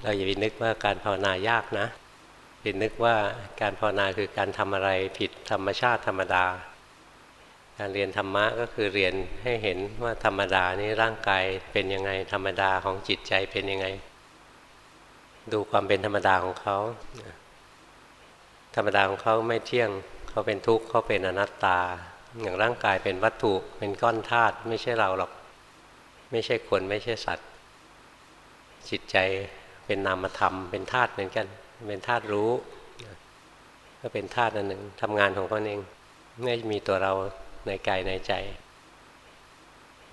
เราอย่าไปนึกว่าการภาวนายากนะไปนึกว่าการภาวนาคือการทำอะไรผิดธรรมชาติธรรมดา การเรียนธรรมะก็คือเรียนให้เห็นว่าธรรมดานี่ร่างกายเป็นยังไงธรรมดาของจิตใจเป็นยังไง ดูความเป็นธรรมดาของเขาธรรมดาของเขาไม่เที่ยงเขาเป็นทุกข์เขาเป็นอนัตตา อย่างร่างกายเป็นวัตถุเป็นก้อนธาตุไม่ใช่เราหรอก ไม่ใช่คนไม่ใช่สัตว์ จิตใจ เป็นนามธรรม เป็นธาตุเหมือนกัน เป็นธาตุรู้ ก็เป็นธาตุอันหนึ่งทำงานของเขาเองไม่มีตัวเราในกายในใจ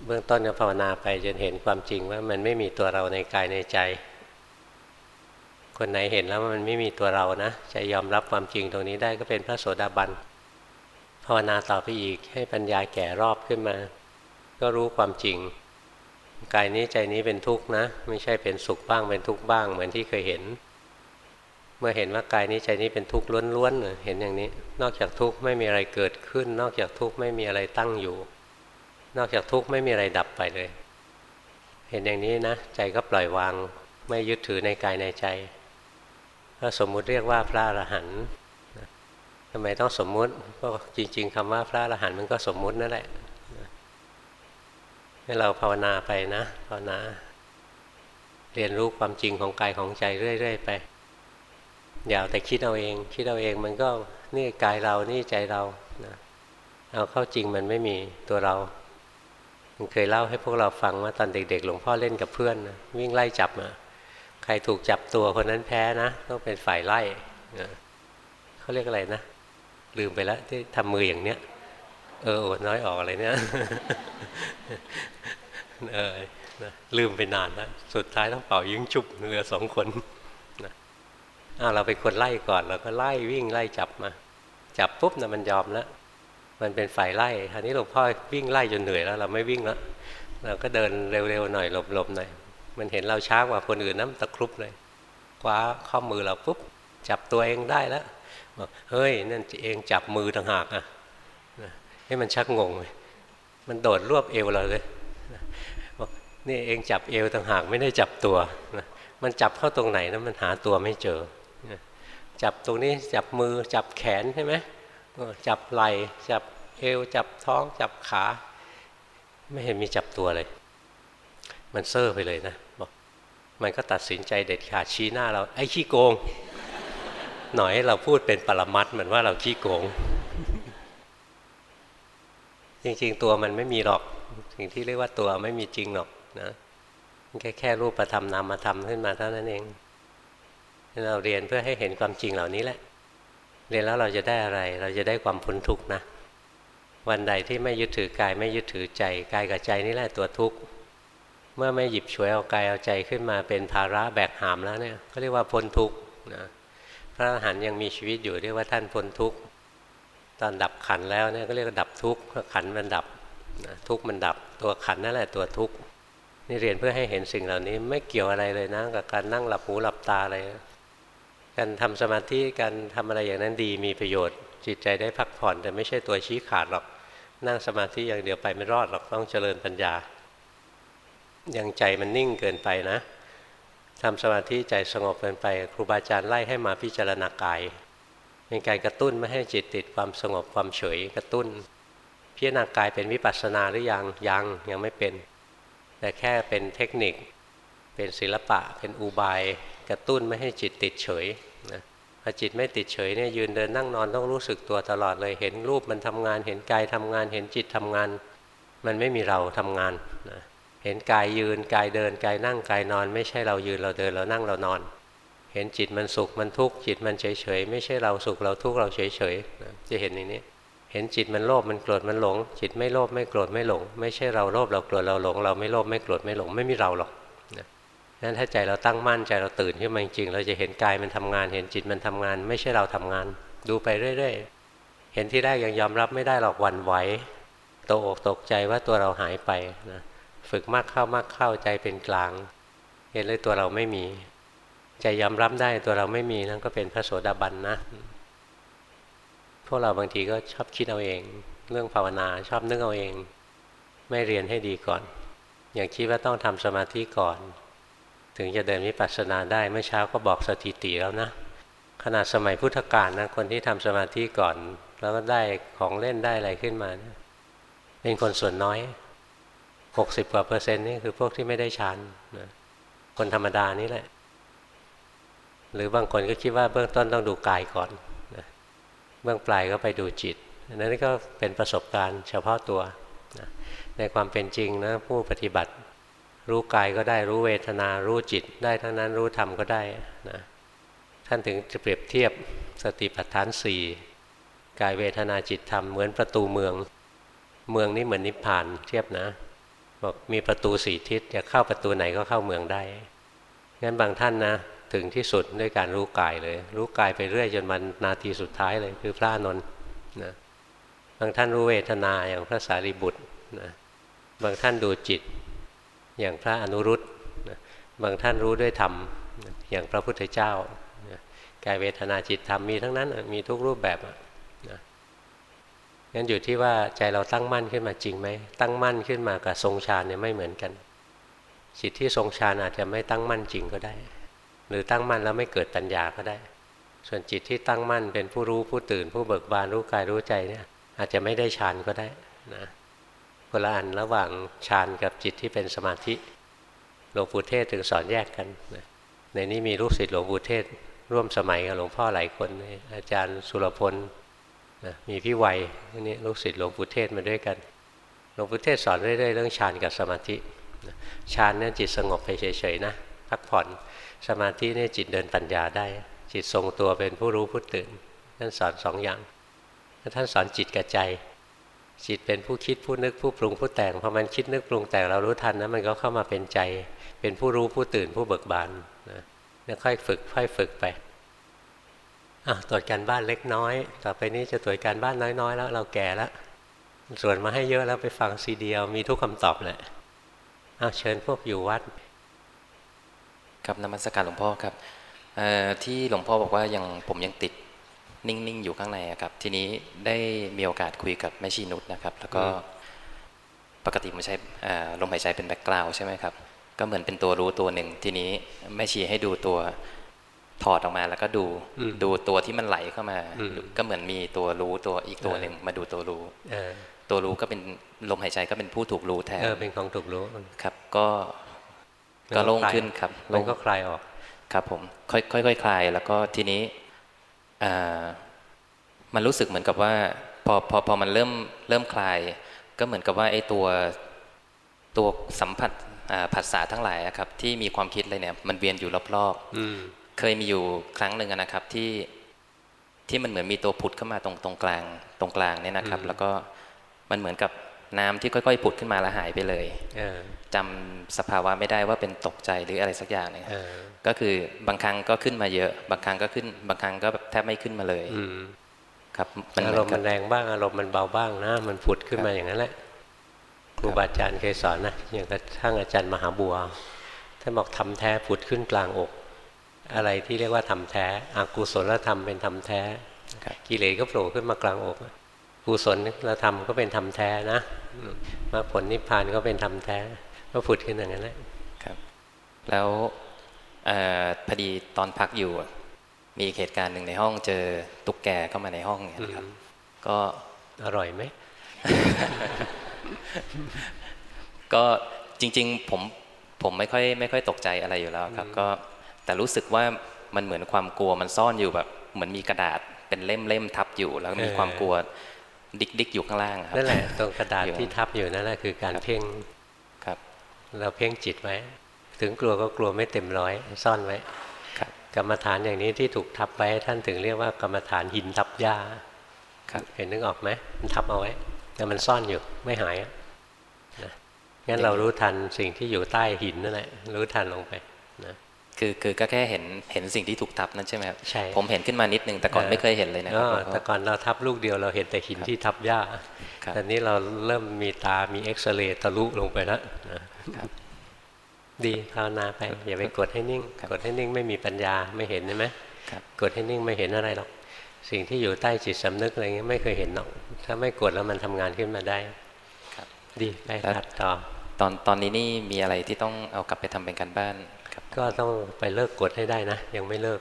เบื้องต้นก็ภาวนาไปจนเห็นความจริงว่ามันไม่มีตัวเราในกายในใจ คนไหนเห็นแล้วมันไม่มีตัวเรานะจะยอมรับความจริงตรงนี้ได้ก็เป็นพระโสดาบันภาวนาต่อไปอีกให้ปัญญาแก่รอบขึ้นมา ก็รู้ความจริง กายนี้ใจนี้เป็นทุกข์นะ ไม่ใช่เป็นสุขบ้างเป็นทุกข์บ้าง เหมือนที่เคยเห็น เมื่อเห็นว่ากายนี้ใจนี้เป็นทุกข์ล้วนๆเห็นอย่างนี้ นอกจากทุกข์ไม่มีอะไรเกิดขึ้น นอกจากทุกข์ไม่มีอะไรตั้งอยู่ นอกจากทุกข์ไม่มีอะไรดับไปเลย เห็นอย่างนี้นะ ใจก็ปล่อยวาง ไม่ยึดถือในกายในใจก็สมมุติเรียกว่าพระอรหันต์ทำไมต้องสมมุติก็จริง ๆคำว่าพระอรหันต์มันก็สมมุตินั่นแหละ ให้เราภาวนาไปนะภาวนา เรียนรู้ความจริงของกายของใจเรื่อยๆไปอย่าแต่คิดเอาเอง คิดเอาเองมันก็นี่กายเรานี่ใจเรานะเอาเข้าจริงมันไม่มีตัวเราเคยเล่าให้พวกเราฟังว่าตอนเด็กๆ หลวงพ่อเล่นกับเพื่อนนะวิ่งไล่จับมาใครถูกจับตัวคนนั้นแพ้นะต้องเป็นฝ่ายไล่เขาเรียกอะไรนะ ลืมไปแล้วที่ทำมืออย่างเนี้ย เออโอดน้อยออกอะไรเนี่ยเออนะลืมไปนานแล้วสุดท้ายต้องเป่ายิงจุบเหลือสองคนนะอ้าเราเป็นคนไล่ก่อนเราก็ไล่วิ่งไล่จับมา จับปุ๊บนะมันยอมแล้วมันเป็นฝ่ายไล่คราวนี้หลวงพ่อวิ่งไล่จนเหนื่อยแล้ว เราไม่วิ่งแล้วเราก็เดินเร็วๆหน่อยหลบๆหน่อยมันเห็นเราช้ากว่าคนอื่นน้ำตะครุบเลยคว้าข้อมือเราปุ๊บจับตัวเองได้แล้วบอกเฮ้ยนั่นเองจับมือต่างหากอะ ให้มันชักงงเลยมันโดดรวบเอวเราเลยบอกนี่เองจับเอวต่างหากไม่ได้จับตัวมันจับเข้าตรงไหนนะมันหาตัวไม่เจอ จับตรงนี้จับมือจับแขนใช่ไหมจับไหล่จับเอวจับท้องจับขา ไม่เห็นมีจับตัวเลย มันเซอร์ไปเลยนะบอกมันก็ตัดสินใจเด็ดขาดชี้หน้าเราไอ้ขี้โกง หน่อยเราพูดเป็นปรมัดเหมือนว่าเราขี้โกง จริง ๆ ตัวมันไม่มีหรอก สิ่งที่เรียกว่าตัวไม่มีจริงหรอกนะแค่แค่รูปธรรมนามธรรมขึ้นมาเท่านั้นเอง เราเรียนเพื่อให้เห็นความจริงเหล่านี้แหละ เรียนแล้วเราจะได้อะไร เราจะได้ความพ้นทุกข์นะ วันใดที่ไม่ยึดถือกายไม่ยึดถือใจกายกับใจนี่แหละตัวทุกข์ เมื่อไม่หยิบฉวยเอากายเอาใจขึ้นมาเป็นภาระแบกหามแล้วเนี่ยก็เรียกว่าพ้นทุกข์นะ พระอรหันต์ยังมีชีวิตอยู่เรียกว่าท่านพ้นทุกข์ ตอนดับขันแล้วเนี่ยก็เรียกว่าดับทุกข์ขันมันดับนะทุกข์มันดับตัวขันนั่นแหละตัวทุกข์นี่เรียนเพื่อให้เห็นสิ่งเหล่านี้ไม่เกี่ยวอะไรเลยนะกับการนั่งหลับหูหลับตาอะไรการทำสมาธิการทำอะไรอย่างนั้นดีมีประโยชน์ จิตใจได้พักผ่อนแต่ไม่ใช่ตัวชี้ขาดหรอกนั่งสมาธิอย่างเดียวไปไม่รอดหรอกต้องเจริญปัญญา ยังใจมันนิ่งเกินไปนะทำสมาธิใจสงบเกินไป ครูบาอาจารย์ไล่ให้มาพิจารณากาย เป็นการกระตุ้นไม่ให้จิตติดความสงบความเฉยกระตุ้น พิจารณากายเป็นวิปัสสนาหรือยังยังยังไม่เป็น แต่แค่เป็นเทคนิค เป็นศิลปะ เป็นอุบายกระตุ้นไม่ให้จิตติดเฉยนะพอจิตไม่ติดเฉยเนี่ยยืนเดินนั่งนอนต้องรู้สึกตัวตลอดเลยเห็นรูปมันทำงาน เห็นกายทำงาน เห็นจิตทำงาน มันไม่มีเราทำงานนะเห็นกายยืนกายเดินกายนั่งกายนอน ไม่ใช่เรายืนเราเดินเรานั่งเรานอน เห็นจิตมันสุขมันทุกข์จิตมันเฉยเฉยไม่ใช่เราสุขเราทุกข์เราเฉยเฉยจะเห็นอย่างนี้เห็นจิตมันโลภมันโกรธมันหลง จิตไม่โลภไม่โกรธไม่หลง ไม่ใช่เราโลภเราโกรธเราหลง เราไม่โลภไม่โกรธไม่หลงไม่มีเราหรอกนั้นถ้าใจเราตั้งมั่นใจเราตื่นขึ้นมาจริงเราจะเห็นกายมันทำงาน เห็นจิตมันทำงาน ไม่ใช่เราทำงาน ดูไปเรื่อยๆเห็นที่แรกยังยอมรับไม่ได้หรอกวันไหวตกอกตกใจว่าตัวเราหายไปนะฝึกมากเข้ามากเข้าใจเป็นกลาง เห็นเลยตัวเราไม่มี ใจยอมรับได้ตัวเราไม่มีนั่นก็เป็นพระโสดาบันนะ พวกเราบางทีก็ชอบคิดเอาเอง เรื่องภาวนาชอบนึกเอาเอง ไม่เรียนให้ดีก่อน อย่างคิดว่าต้องทำสมาธิก่อน ถึงจะเดินวิปัสสนาได้เมื่อเช้าก็บอกสถิติแล้วนะ ขนาดสมัยพุทธกาลนะคนที่ทำสมาธิก่อน แล้วก็ได้ของเล่นได้อะไรขึ้นมาเป็นคนส่วนน้อยหกสิบกว่าเปอร์เซ็นต์นี่คือพวกที่ไม่ได้ฌานนะคนธรรมดานี่แหละ หรือบางคนก็คิดว่าเบื้องต้นต้องดูกายก่อนนะเบื้องปลายก็ไปดูจิตนั้นก็เป็นประสบการณ์เฉพาะตัวนะในความเป็นจริงนะผู้ปฏิบัติ รู้กายก็ได้รู้เวทนา รู้จิต ได้ทั้งนั้นรู้ธรรมก็ได้นะท่านถึงจะเปรียบเทียบสติปัฏฐานสี่กายเวทนาจิตธรรมเหมือนประตูเมือง เมืองนี้เหมือนนิพพานเทียบนะบอกมีประตูสี่ทิศจะเข้าประตูไหนก็เข้าเมืองได้งั้นบางท่านนะ ถึงที่สุดด้วยการรู้กายเลย รู้กายไปเรื่อยจนมันนาทีสุดท้ายเลยคือพระนนท์นะบางท่านรู้เวทนาอย่างพระสารีบุตรนะบางท่านดูจิตอย่างพระอนุรุตนะบางท่านรู้ด้วยธรรมอย่างพระพุทธเจ้ากายเวทนาจิตธรรมมีทั้งนั้นมีทุกรูปแบบนะงั้นอยู่ที่ว่าใจเราตั้งมั่นขึ้นมาจริงไหมตั้งมั่นขึ้นมากับทรงฌานเนี่ยไม่เหมือนกันจิตที่ทรงฌานอาจจะไม่ตั้งมั่นจริงก็ได้ หรือตั้งมั่นแล้วไม่เกิดปัญญาก็ได้ ส่วนจิตที่ตั้งมั่นเป็นผู้รู้ผู้ตื่น ผู้เบิกบานรู้กายรู้ใจเนี่ยอาจจะไม่ได้ฌานก็ได้นะคนละอันระหว่างฌานกับจิตที่เป็นสมาธิหลวงปู่เทศถึงสอนแยกกันนะในนี้มีลูกศิษย์หลวงปู่เทศ ร่วมสมัยกับหลวงพ่อหลายคน อาจารย์สุรพลนะมีพี่วัยนี่ลูกศิษย์หลวงปู่เทศมาด้วยกันหลวงปู่เทศสอนเรื่อยๆเรื่องฌานกับสมาธิฌานเนี่ยจิตสงบไปเฉยๆนะพักผ่อน สมาธิเนี่ยจิตเดินปัญญาได้ จิตทรงตัวเป็นผู้รู้ผู้ตื่นท่านสอนสองอย่างท่านสอนจิตกับใจ จิตเป็นผู้คิดผู้นึกผู้ปรุงผู้แต่งพอมันคิดนึกปรุงแต่งเรารู้ทันนะมันก็เข้ามาเป็นใจ เป็นผู้รู้ผู้ตื่นผู้เบิกบานนะค่อยฝึกค่อยฝึกไปอะตรวจการบ้านเล็กน้อย ต่อไปนี้จะตรวจการบ้านน้อยๆ แล้วเราแก่แล้วส่วนมาให้เยอะแล้วไปฟังซีเดียวมีทุกคำตอบแหละอ้าวเชิญพวกอยู่วัด ครับนมัสการหลวงพ่อครับที่หลวงพ่อบอกว่ายังผมยังติดนิ่งๆอยู่ข้างในครับ ทีนี้ได้มีโอกาสคุยกับแม่ชีนุชนะครับ แล้วก็ปกติมันใช้ลมหายใจเป็นแบ็กกราวใช่ไหมครับ ก็เหมือนเป็นตัวรู้ตัวหนึ่งทีนี้แม่ชีให้ดูตัวถอดออกมาแล้วก็ดูดูตัวที่มันไหลเข้ามา ก็เหมือนมีตัวรู้ตัวอีกตัวหนึ่งมาดูตัวรู้ตัวรู้ก็เป็นลมหายใจก็เป็นผู้ถูกรู้แทนเป็นของถูกรู้ครับ ก็ ก็โล่งขึ้นครับมันก็คลายออกครับผมค่อยค่อยคลายแล้วก็ทีนี้อ่ามันรู้สึกเหมือนกับว่า พอพอพอมันเริ่มเริ่มคลาย ก็เหมือนกับว่าไอ้ตัวตัวสัมผัสผัสสะทั้งหลายครับ ที่มีความคิดเลยเนี่ย มันเวียนอยู่รอบๆเคยมีอยู่ครั้งหนึ่งนะครับที่ที่มันเหมือนมีตัวผุดเข้ามาตรงตรงกลางตรงกลางเนี่ยนะครับ แล้วก็มันเหมือนกับ น้ำที่ค่อยๆผุดขึ้นมาแล้วหายไปเลยจำสภาวะไม่ได้ว่าเป็นตกใจหรืออะไรสักอย่างเนี่ยก็คือบางครั้งก็ขึ้นมาเยอะ บางครั้งก็ขึ้น บางครั้งก็แทบไม่ขึ้นมาเลยครับอารมณ์มันแรงบ้างอารมณ์มันเบาบ้างนะมันผุดขึ้นมาอย่างนั้นแหละครูบาอาจารย์เคยสอนนะอย่างกระทั่งอาจารย์มหาบัวท่านบอกทำแท้ผุดขึ้นกลางอก อะไรที่เรียกว่าทำแท้อากุศลธรรมเป็นธรรมแท้กิเลสก็โผล่ขึ้นมากลางอก กุศลธรรมก็เป็นธรรมแท้นะมาผลนิพพานก็เป็นธรรมแท้ ก็ผุดขึ้นอย่างนั้นแหละครับ แล้วพอดีตอนพักอยู่ มีเหตุการณ์หนึ่งในห้องเจอตุ๊กแกเข้ามาในห้องเนี่ยครับ ก็อร่อยไหมก็จริง ๆ ผมผมไม่ค่อยไม่ค่อยตกใจอะไรอยู่แล้วครับ ก็แต่รู้สึกว่ามันเหมือนความกลัวมันซ่อนอยู่แบบ เหมือนมีกระดาษเป็นเล่มเล่มทับอยู่ แล้วมีความกลัว ดิกดิกอยู่ข้างล่างครับนั่นแหละตรงกระดาษที่ทับอยู่นั่นแหละคือการเพ่งครับ เราเพ่งจิตไว้ ถึงกลัวก็กลัวไม่เต็มร้อยซ่อนไว้กรรมฐานอย่างนี้ที่ถูกทับไว้ท่านถึงเรียกว่ากรรมฐานหินทับหญ้าเห็นนึกออกไหมมันทับเอาไว้ แต่มันซ่อนอยู่ไม่หายนะงั้นเรารู้ทันสิ่งที่อยู่ใต้หินนั่นแหละรู้ทันลงไปนะ คือคือก็แค่เห็นเห็นสิ่งที่ถูกทับนั่นใช่ไหมครับใช่ผมเห็นขึ้นมานิดนึงแต่ก่อนไม่เคยเห็นเลยนะครับแต่ก่อนเราทับลูกเดียวเราเห็นแต่หินที่ทับหญ้าตอนนี้เราเริ่มมีตามีเอ็กซเรย์ทะลุลงไปแล้วดีภาวนาไปอย่าไปกดให้นิ่ง กดให้นิ่งไม่มีปัญญาไม่เห็นใช่ไหมกดให้นิ่งไม่เห็นอะไรหรอกสิ่งที่อยู่ใต้จิตสำนึกอะไรเงี้ยไม่เคยเห็นหรอก ถ้าไม่กดแล้วมันทำงานขึ้นมาได้ดีไปถัดต่อตอนตอนนี้นี่มีอะไรที่ต้องเอากลับไปทำเป็นการบ้าน ก็ต้องไปเลิกกดให้ได้นะ ยังไม่เลิก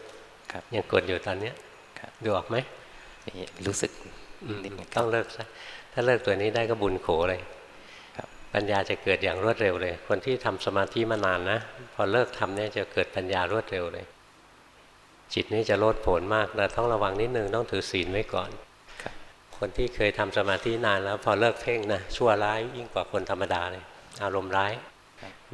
ครับยังกดอยู่ตอนเนี้ยครับดูออกไหมนี่รู้สึกอืมนิดนึงต้องเลิกซะถ้าเลิกตัวนี้ได้ก็บุญโขเลยครับปัญญาจะเกิดอย่างรวดเร็วเลย คนที่ทำสมาธิมานานนะ พอเลิกทำเนี่ยจะเกิดปัญญารวดเร็วเลย จิตนี่จะโลดโผนมากแต่ต้องระวังนิดนึงต้องถือศีลไว้ก่อนครับคนที่เคยทำสมาธินานแล้ว พอเลิกเพ่งนะชั่วร้ายยิ่งกว่าคนธรรมดาเลยอารมณ์ร้าย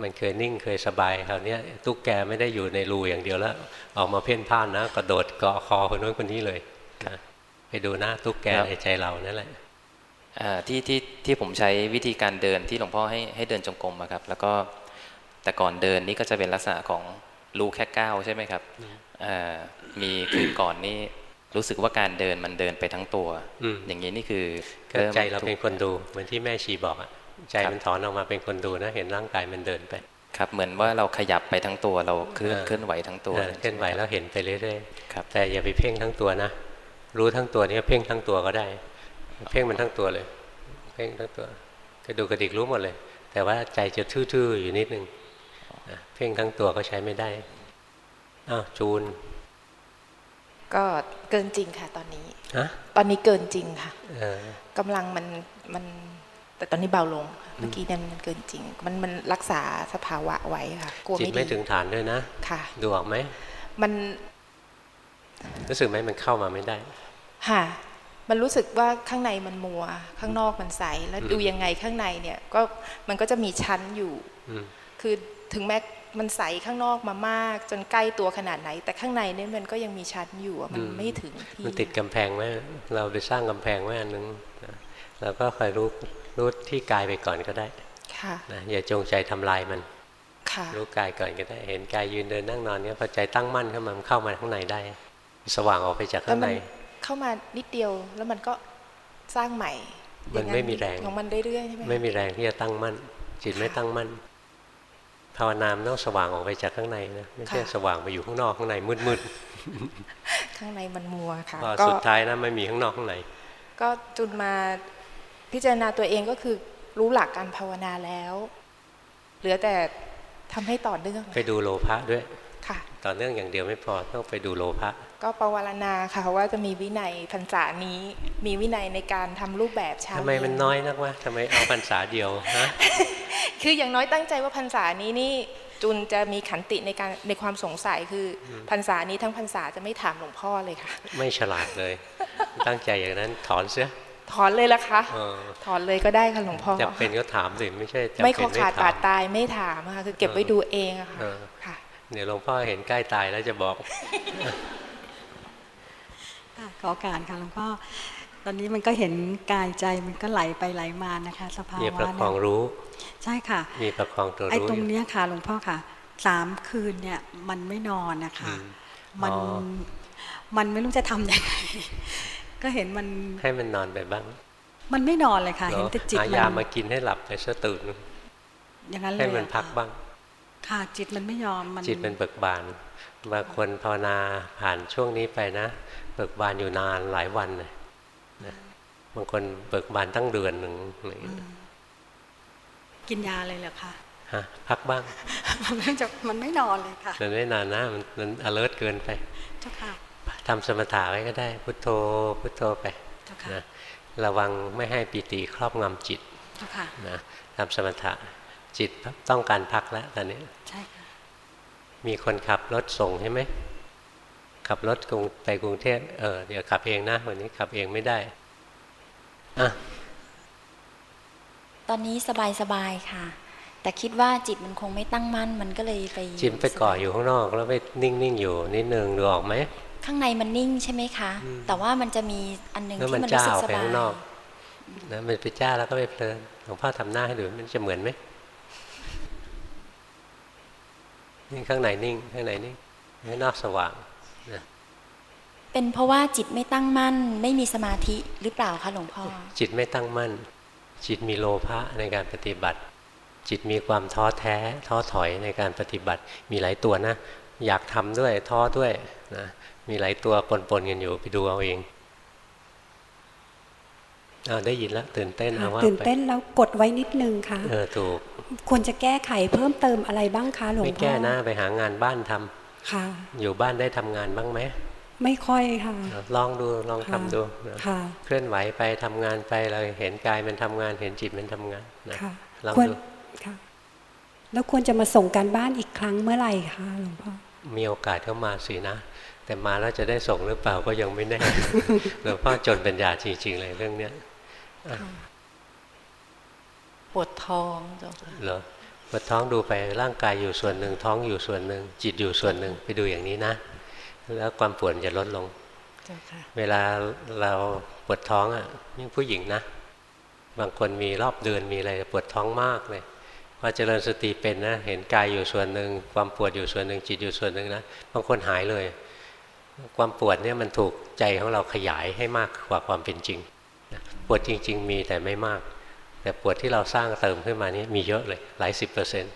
มันเคยนิ่งเคยสบายคราวเนี้ยตุ๊กแกไม่ได้อยู่ในรูอย่างเดียวแล้ว ออกมาเพ่นพ่านนะกระโดดเกาะคอคนนู้นคนนี้เลยนะไปดูหน้าตุ๊กแกในใจเรานั่นแหละอ่าที่ที่ที่ผมใช้วิธีการเดินที่หลวงพ่อให้ให้เดินจงกรมอะครับ แล้วก็แต่ก่อนเดินนี่ก็จะเป็นลักษณะของรูแค่ก้าวใช่ไหมครับอ่ามีคืนก่อนนี่รู้สึกว่าการเดินมันเดินไปทั้งตัวอืมอย่างนี้นี่คือก็ใจเราเป็นถูกคนดูเหมือนที่แม่ชีบอกอะ ใจครับมันถอนออกมาเป็นคนดูนะ เห็นร่างกายมันเดินไป ครับ เหมือนว่าเราขยับไปทั้งตัวเราเคลื่อนเออเคลื่อนไหวทั้งตัวเออเคลื่อนไหวแล้วเห็นไปเรื่อยครับๆแต่อย่าไปเพ่งทั้งตัวนะรู้ทั้งตัวนี่ก็เพ่งทั้งตัวก็ได้ เพ่งมันทั้งตัวเลย เพ่งทั้งตัวกระดูกกระดิกรู้หมดเลย แต่ว่าใจจะทื่อๆอยู่นิดนึงนะเพ่งทั้งตัวก็ใช้ไม่ได้อ้าวจูน ก็เกินจริงค่ะ ตอนนี้ฮะตอนนี้เกินจริงค่ะเออกำลังมันมัน แต่ตอนนี้เบาลงค่ะเมื่อกี้เนี่ยมันเกินจริง มันมันรักษาสภาวะไว้ค่ะ กลัวจิตไม่ไม่ดีถึงฐานด้วยนะค่ะ ดูออกไหมมันรู้สึกไหมมันเข้ามาไม่ได้ ค่ะ มันรู้สึกว่าข้างในมันมัว ข้างนอกมันใส แล้วอืมดูยังไงข้างในเนี่ย ก็มันก็จะมีชั้นอยู่อืมคือถึงแม้มันใสข้างนอกมามาก จนใกล้ตัวขนาดไหน แต่ข้างในเนี่ยมันก็ยังมีชั้นอยู่อะมันไม่ถึงที่มันติดกำแพงไว้เราไปสร้างกำแพงไว้อันนึงนะเราก็คอยรู้ รู้ที่กายไปก่อนก็ได้ค่ะนะอย่าจงใจทำลายมันค่ะรู้กายก่อนก็ได้เห็นกายยืนเดินนั่งนอนเนี้ยพอใจตั้งมั่นเข้ามามันเข้ามาข้างในได้ สว่างออกไปจากแล้วข้างมัในนเข้ามานิดเดียวแล้วมันก็สร้างใหม่ มันอย่างไม่มีแรงของมันเรื่อยๆใช่ไหมคะไม่มีแรงที่จะตั้งมั่น จิตไม่ตั้งมั่นภาวนามนต้องสว่างออกไปจากข้างในนะไม่ใช่สว่างไปอยู่ข้างนอกข้างในมืดข้างในมันมัวค่ะๆพอก็สุดท้ายนะไม่มีข้างนอกข้างในก็จุนมา พิจารณาตัวเองก็คือรู้หลักการภาวนาแล้ว เหลือแต่ทำให้ต่อเนื่อง ไปดูโลภะด้วยค่ะ ต่อเนื่องอย่างเดียวไม่พอต้องไปดูโลภะก็ปวารณาค่ะว่าจะมีวินัยพรรษานี้ มีวินัยในการทำรูปแบบเช้าทำไมมันเย็น้อยนักวะทำไมเอาพรรษาเดียวฮะคืออย่างน้อยตั้งใจว่าพรรษานี้นี่จุนจะมีขันติในการในความสงสัยคืออพรรษานี้ทั้งพรรษาจะไม่ถามหลวงพ่อเลยค่ะ ไม่ฉลาดเลย ตั้งใจอย่างนั้นถอนเสีย ถอนเลยละคะเออถอนเลยก็ได้ค่ะหลวงพ่อจำเป็นก็ถามสิไม่ใช่จำไม่เป็นขอขาดถบามดตายไม่ถามค่ะคือเก็บไว้ดูเองอะค่ะเออค่ะเดี๋ยวหลวงพ่อเห็นใกล้ตายแล้วจะบอกค่ะขอโอการค่ะหลวงพ่อตอนนี้มันก็เห็นกายใจมันก็ไหลไปไหลมานะคะ สภามีวะประคองเนี่ยรู้ ใช่ค่ะ มีประคองตัวไอ้รู้ตรองยู่เนี้ยค่ะหลวงพ่อค่ะสามคืนเนี่ยมันไม่นอนนะคะอืมมันอ๋อมันไม่รู้จะทำยังไง ก็เห็นมัน ให้มันนอนไปบ้าง มันไม่นอนเลยค่ะ เหรเห็นอแต่จิตหามัยามากินให้หลับไปซะตื่นอย่างนั้นเลยให้มันอะพักค่ะบ้าง ค่ะจิตมันไม่ยอมมันจิตมันเบิกบานบางคนภาวนาผ่านช่วงนี้ไปนะ เบิกบานอยู่นานหลายวันเลยนะบางคนเบิกบานตั้งเดือนหนึ่งอะไรอย่างเงี้ยกินยาเลยเหรอคะฮะพักบ้างมันไม่จะมันไม่นอนเลยค่ะมันไม่นานนะมันมัน alert เกินไป เจ้าค่ะ ทำสมถะไว้ก็ได้ พุทโธ พุทโธไปเจ้าค่ะนะระวังไม่ให้ปีติครอบงำจิตเจ้าค่ะนะทำสมถะจิตต้องการพักแล้วตอนนี้ใช่ค่ะมีคนขับรถส่งใช่ไหมขับรถกรุงไปกรุงเทพเออเดี๋ยวขับเองนะวันนี้ขับเองไม่ได้อะตอนนี้สบายสบายๆค่ะ แต่คิดว่าจิตมันคงไม่ตั้งมั่นมันก็เลยไปจิมไปก่ออยู่ข้างนอก แล้วไปนิ่งๆอยู่นิดนึงดูออกไหม ข้างในมันนิ่งใช่ไหมคะอืมแต่ว่ามันจะมีอันหนึงแล้วที่มันมันจ้ารู้สึกออกสไปบายข้างนอกนะมันไปจ้าแล้วก็ไปเพลินหลวงพ่อทำหน้าให้ดูมันจะเหมือนไหมนี่ข้างในนิ่งข้างในนิ่งข้างนอกสว่างนะเป็นเพราะว่าจิตไม่ตั้งมั่น ไม่มีสมาธิหรือเปล่าคะหลวงพ่อ จิตไม่ตั้งมั่น จิตมีโลภะในการปฏิบัติ จิตมีความท้อแท้ ท้อถอยในการปฏิบัติมีหลายตัวนะ อยากทำด้วยท้อด้วยนะ มีหลายตัวปนๆกันอยู่ไปดูเอาเองเอาได้ยินแล้วตื่นเต้นเอาว่าตื่นไปเต้นแล้วกดไว้นิดนึงค่ะเออถูกควรจะแก้ไขเพิ่มเติมอะไรบ้างคะหลวงไม่พ่อแก้นะไปหางานบ้านทำค่ะ อยู่บ้านได้ทำงานบ้างไหมไม่ค่อยค่ะ ลองดูลองทำดูนะค่ะ เคลื่อนไหวไปทำงานไปเราเห็นกายมันทำงานเห็นจิตมันทำงานนะค่ะลองควรดูค่ะแล้วควรจะมาส่งการบ้านอีกครั้งเมื่อไหร่คะหลวงพ่อมีโอกาสเข้ามาสินะ แต่มาแล้วจะได้ส่งหรือเปล่าก็ยังไม่แน่หลวงพ่อจนปัญญาจริง ๆ เลยเรื่องเนี้ยปวดท้องเจ้าค่ะเหรอปวดท้องดูไปร่างกายอยู่ส่วนหนึ่งท้องอยู่ส่วนหนึ่ง จิตอยู่ส่วนหนึ่งไปดูอย่างนี้นะ แล้วความปวดจะลดลงเจ้าค่ะเวลาเราปวดท้องอะยิ่งผู้หญิงนะ บางคนมีรอบเดือนมีอะไรปวดท้องมากเลยพอเจริญสติเป็นนะ เห็นกายอยู่ส่วนหนึ่งความปวดอยู่ส่วนหนึ่งจิตอยู่ส่วนหนึ่งนะบางคนหายเลย ความปวดเนี่ยมันถูกใจของเราขยายให้มากกว่าความเป็นจริง ปวดจริง ๆ มีแต่ไม่มาก แต่ปวดที่เราสร้างเติมขึ้นมานี่มีเยอะเลยหลายสิบเปอร์เซ็นต์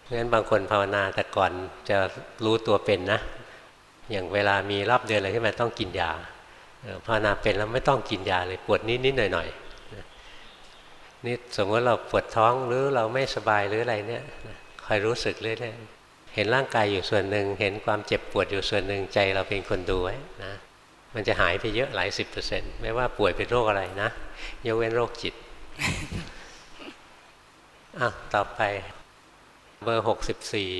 เพราะฉะนั้นบางคนภาวนาแต่ก่อนจะรู้ตัวเป็นนะ อย่างเวลามีรอบเดือนอะไรขึ้นมาต้องกินยาภาวนาเป็นแล้วไม่ต้องกินยาเลยปวดนิดนิดหน่อยหน่อยๆนี่สมมติเราปวดท้องหรือเราไม่สบายหรืออะไรเนี่ยคอยรู้สึกเรื่อยๆ เห็นร่างกายอยู่ส่วนหนึ่ง เห็นความเจ็บปวดอยู่ส่วนหนึ่งใจเราเป็นคนดูไว้นะมันจะหายไปเยอะหลายสิบเปอร์เซ็นต์ไม่ว่าป่วยเป็นโรคอะไรนะยกเว้นโรคจิตอะต่อไปเบอร์หกสิบสี่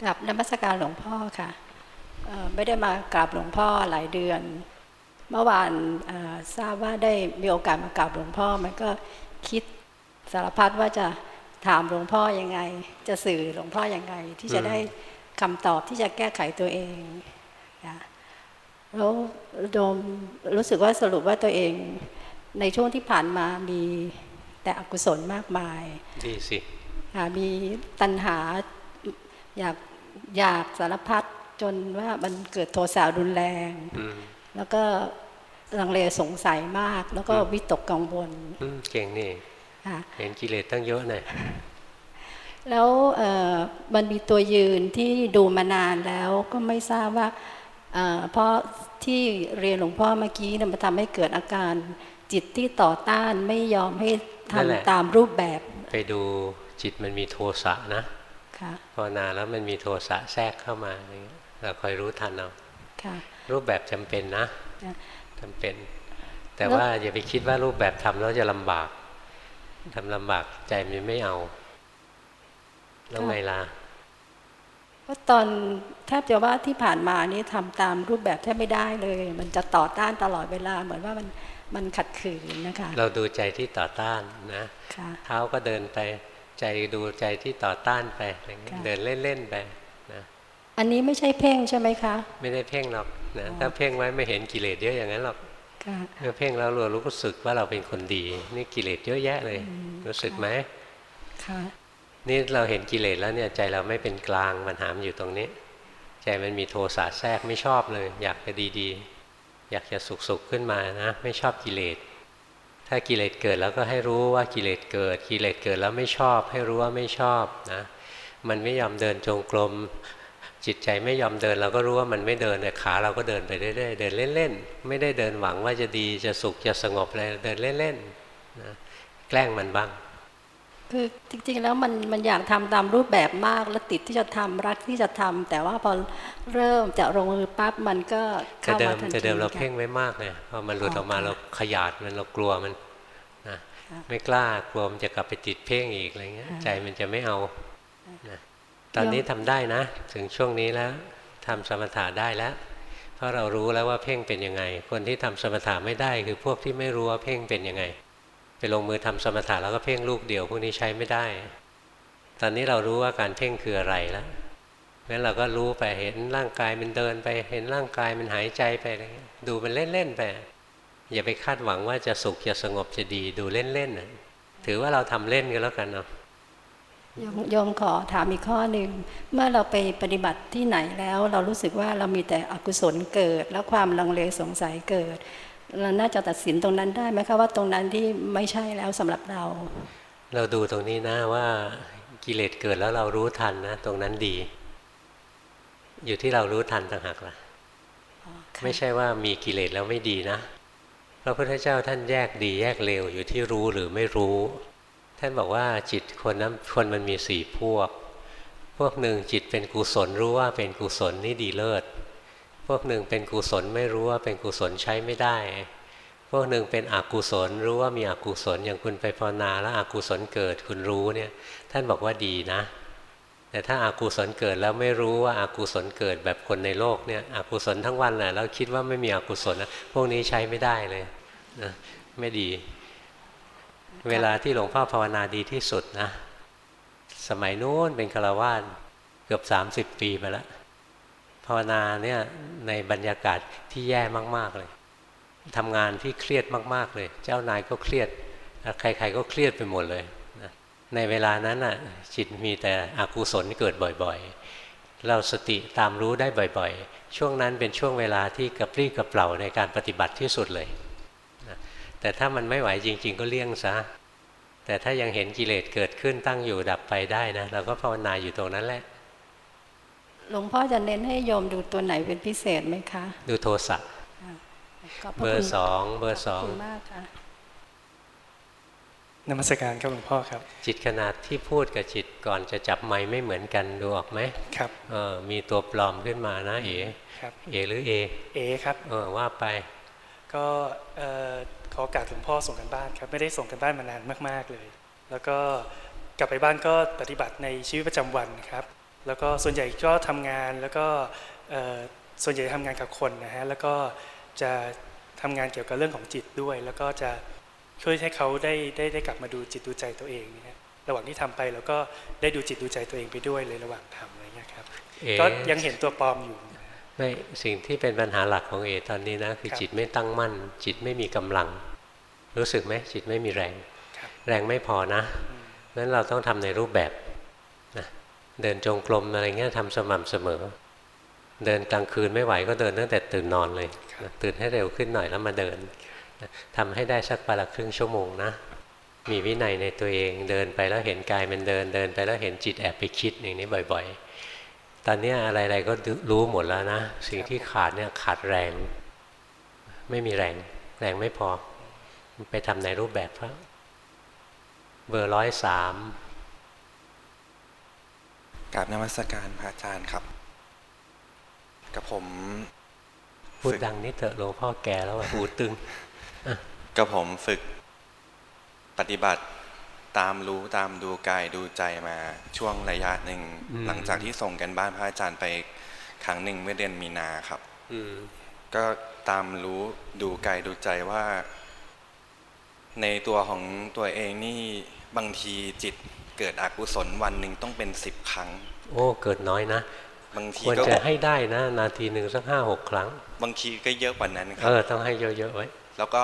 กราบนมัสการหลวงพ่อค่ะไม่ได้มากราบหลวงพ่อหลายเดือน เมื่อวานทราบว่าได้มีโอกาสมากราบหลวงพ่อ มันก็คิดสารพัดว่าจะ ถามหลวงพ่อยังไง จะสื่อหลวงพ่อยังไง ที่จะได้คำตอบที่จะแก้ไขตัวเองนะแล้วโดมรู้สึกว่าสรุปว่าตัวเองในช่วงที่ผ่านมามีแต่อกุศลมากมาย ดีสิค่ะมีตัณหาอยากอยากสารพัดจนว่ามันเกิดโทสะรุนแรงอืมแล้วก็ลังเลสงสัยมาก แล้วก็อืมวิตกกังวลอืมเก่งนี่ค่ะ เห็นกิเลสตั้งเยอะเลยแล้วเอ่อมันมีตัวยืนที่ดูมานานแล้วก็ไม่ทราบว่าเอ่อเพราะที่เรียนหลวงพ่อเมื่อกี้เนี่ยมันทำให้เกิดอาการจิตที่ต่อต้านไม่ยอมให้นั่นแหละทำตามรูปแบบ ไปดูจิตมันมีโทสะนะค่ะภาวนาแล้วมันมีโทสะแทรกเข้ามาอย่างเงี้ยเราคอยรู้ทันเอาค่ะรูปแบบจำเป็นนะจ้ะจำเป็น แต่แล้วว่าอย่าไปคิดว่ารูปแบบทำแล้วจะลำบาก ทำลำบากใจมันไม่เอาแล้วไงล่ะเพราะตอนแทบจะว่าที่ผ่านมานี่ทำตามรูปแบบแทบไม่ได้เลย มันจะต่อต้านตลอดเวลา เหมือนว่ามันมันขัดขืนนะคะ เราดูใจที่ต่อต้านนะค่ะเท้าก็เดินไปใจดูใจที่ต่อต้านไปอะไรเงี้ยค่ะเดินเล่นๆไปนะอันนี้ไม่ใช่เพ่งใช่ไหมคะ ไม่ได้เพ่งหรอกนะอ๋อถ้าเพ่งไว้ไม่เห็นกิเลสเยอะอย่างนั้นหรอกค่ะ เมื่อเพ่งแล้วเรารู้สึกว่าเราเป็นคนดี นี่กิเลสเยอะแยะเลย รู้สึกไหมค่ะนี่เราเห็นกิเลสแล้วเนี่ยใจเราไม่เป็นกลางมันหามอยู่ตรงนี้ ใจมันมีโทสะแทรกไม่ชอบเลย อยากจะดีๆ อยากจะสุขๆขึ้นมานะ ไม่ชอบกิเลส ถ้ากิเลสเกิดแล้วก็ให้รู้ว่ากิเลสเกิด กิเลสเกิดแล้วไม่ชอบ ให้รู้ว่าไม่ชอบนะ มันไม่ยอมเดินจงกรม จิตใจไม่ยอมเดินเราก็รู้ว่ามันไม่เดินแต่ขาเราก็เดินไปเรื่อยๆเดินเล่นๆไม่ได้เดินหวังว่าจะดีจะสุขจะสงบอะไรเดินเล่นๆนะแกล้งมันบ้าง คือจริงๆแล้วมันมันอยากทำตามรูปแบบมากแล้วติดที่จะทำรักที่จะทำแต่ว่าพอเริ่มจะลงมือปั๊บมันก็แต่เข้าเดิมามทันทีแต่เดิมเราค่ะเพ่งไว้มากเลยพอมันหลุดอ๋อออกมาค่ะเราขยาดมันเรากลัวมันนะค่ะไม่กล้ากลัวมันจะกลับไปติดเพ่งอีกอะไรเงี้ยค่ะใจมันจะไม่เอานะ ตอนนี้ทำได้นะ ถึงช่วงนี้แล้วทำสมถะได้แล้ว เพราะเรารู้แล้วว่าเพ่งเป็นยังไง คนที่ทำสมถะไม่ได้คือพวกที่ไม่รู้ว่าเพ่งเป็นยังไง ไปลงมือทำสมถะแล้วก็เพ่งลูกเดียวพวกนี้ใช้ไม่ได้ ตอนนี้เรารู้ว่าการเพ่งคืออะไรแล้วงั้นเราก็รู้ไปเห็นร่างกายมันเดินไปเห็นร่างกายมันหายใจไปอะไรเงี้ยดูมันเล่นๆไปอย่าไปคาดหวังว่าจะสุขจะสงบจะดีดูเล่นๆนะถือว่าเราทำเล่นกันแล้วกันเนาะ โยมโยมขอถามอีกข้อหนึ่งเมื่อเราไปปฏิบัติที่ไหนแล้ว เรารู้สึกว่าเรามีแต่อกุศลเกิด แล้วความลังเลสงสัยเกิด เราน่าจะตัดสินตรงนั้นได้ไหมคะว่าตรงนั้นที่ไม่ใช่แล้วสำหรับเรา เราดูตรงนี้นะว่ากิเลสเกิดแล้วเรารู้ทันนะ ตรงนั้นดี อยู่ที่เรารู้ทันต่างหากล่ะอ๋อค่ะไม่ใช่ว่ามีกิเลสแล้วไม่ดีนะพระพุทธเจ้าท่านแยกดีแยกเลวอยู่ที่รู้หรือไม่รู้ ท่านบอกว่าจิตคนนั้นคนมันมีสี่พวก พวกหนึ่งจิตเป็นกุศลรู้ว่าเป็นกุศลนี่ดีเลิศ พวกหนึ่งเป็นกุศลไม่รู้ว่าเป็นกุศลใช้ไม่ได้ พวกหนึ่งเป็นอกุศลรู้ว่ามีอกุศลอย่างคุณไปภาวนาแล้วอกุศลเกิดคุณรู้เนี่ยท่านบอกว่าดีนะ แต่ถ้าอากุศลเกิดแล้วไม่รู้ว่าอากุศลเกิดแบบคนในโลกเนี่ยอกุศลทั้งวันแหละแล้วคิดว่าไม่มีอกุศลนะพวกนี้ใช้ไม่ได้เลยนะไม่ดี เวลาที่หลวงพ่อภาวนาดีที่สุดนะ สมัยนู้นเป็นฆรวาสเกือบสามสิบปีไปแล้วภาวนาเนี่ยในบรรยากาศที่แย่มาก ๆ เลยทำงานที่เครียดมาก ๆ เลย เจ้านายก็เครียด ใคร ๆ ก็เครียดไปหมดเลยในเวลานั้นน่ะจิตมีแต่อกุศลเกิดบ่อยๆ เราสติตามรู้ได้บ่อยๆ ช่วงนั้นเป็นช่วงเวลาที่กระปรี้กระเปร่าในการปฏิบัติที่สุดเลย แต่ถ้ามันไม่ไหวจริง ๆ ก็เลี่ยงซะแต่ถ้ายังเห็นกิเลสเกิดขึ้นตั้งอยู่ดับไปได้นะเราก็ภาวนาอยู่ตรงนั้นแหละหลวงพ่อจะเน้นให้โยมดูตัวไหนเป็นพิเศษไหมคะ ดูโทสะเบอร์สองเบอร์สองมากค่ะนมัสการครับหลวงพ่อครับ จิตขนาดที่พูดกับจิตก่อนจะจับไม้ไม่เหมือนกันดูออกไหมครับเออมีตัวปลอมขึ้นมานะเอ๋ครับเอหรือเอเอครับเออว่าไป ก็ ขอการหลวงพ่อส่งกันบ้านครับ ไม่ได้ส่งกันบ้านมานานมากๆเลย แล้วก็กลับไปบ้านก็ปฏิบัติในชีวิตประจำวันครับ แล้วก็ส่วนใหญ่ก็ทำงานแล้วก็ส่วนใหญ่ทำงานกับคนนะฮะแล้วก็จะทำงานเกี่ยวกับเรื่องของจิตด้วย แล้วก็จะช่วยให้เขาได้ได้ได้กลับมาดูจิตดูใจตัวเองนะระหว่างที่ทำไปแล้วก็ได้ดูจิตดูใจตัวเองไปด้วยเลยระหว่างทำอะไรเงี้ยครับก็ยังเห็นตัวปลอมอยู่ ไม่สิ่งที่เป็นปัญหาหลักของเอตอนนี้นะคือจิตไม่ตั้งมั่น จิตไม่มีกำลัง รู้สึกไหมจิตไม่มีแรง แรงไม่พอนะนั้นเราต้องทำในรูปแบบนะเดินจงกรมอะไรเงี้ยทำสม่ำเสมอ เดินกลางคืนไม่ไหวก็เดินตั้งแต่ตื่นนอนเลย ตื่นให้เร็วขึ้นหน่อยแล้วมาเดินทำให้ได้สักปละครึ่งชั่วโมงนะมีวินัยในตัวเองเดินไปแล้วเห็นกายมันเดินเดินไปแล้วเห็นจิตแอบไปคิดอย่างนี้บ่อย ๆ ตอนนี้อะไรๆก็รู้หมดแล้วนะ สิ่งที่ขาดเนี่ยขาดแรง ไม่มีแรง แรงไม่พอ ไปทำในรูปแบบครับเบอร์ร้อยสามกราบนมัสการพระอาจารย์ครับ กับผม พูดดังนิดเถอะหลวงพ่อแก่แล้วหูตึงก็ผมฝึกปฏิบัติ ตามรู้ตามดูกายดูใจมาช่วงระยะหนึ่งหลังจากที่ส่งกันบ้านพระอาจารย์ไปครั้งหนึ่งเมื่อเดือนมีนาครับก็ตามรู้ดูกายดูใจว่า ในตัวของตัวเองนี่บางทีจิตเกิดอกุศลวันหนึ่งต้องเป็นสิบครั้ง โอ้เกิดน้อยนะบางทีควรจะให้ได้นะนาทีหนึ่งสักห้าหกครั้ง บางทีก็เยอะกว่านั้นครับเออต้องให้เยอะๆไว้แล้วก็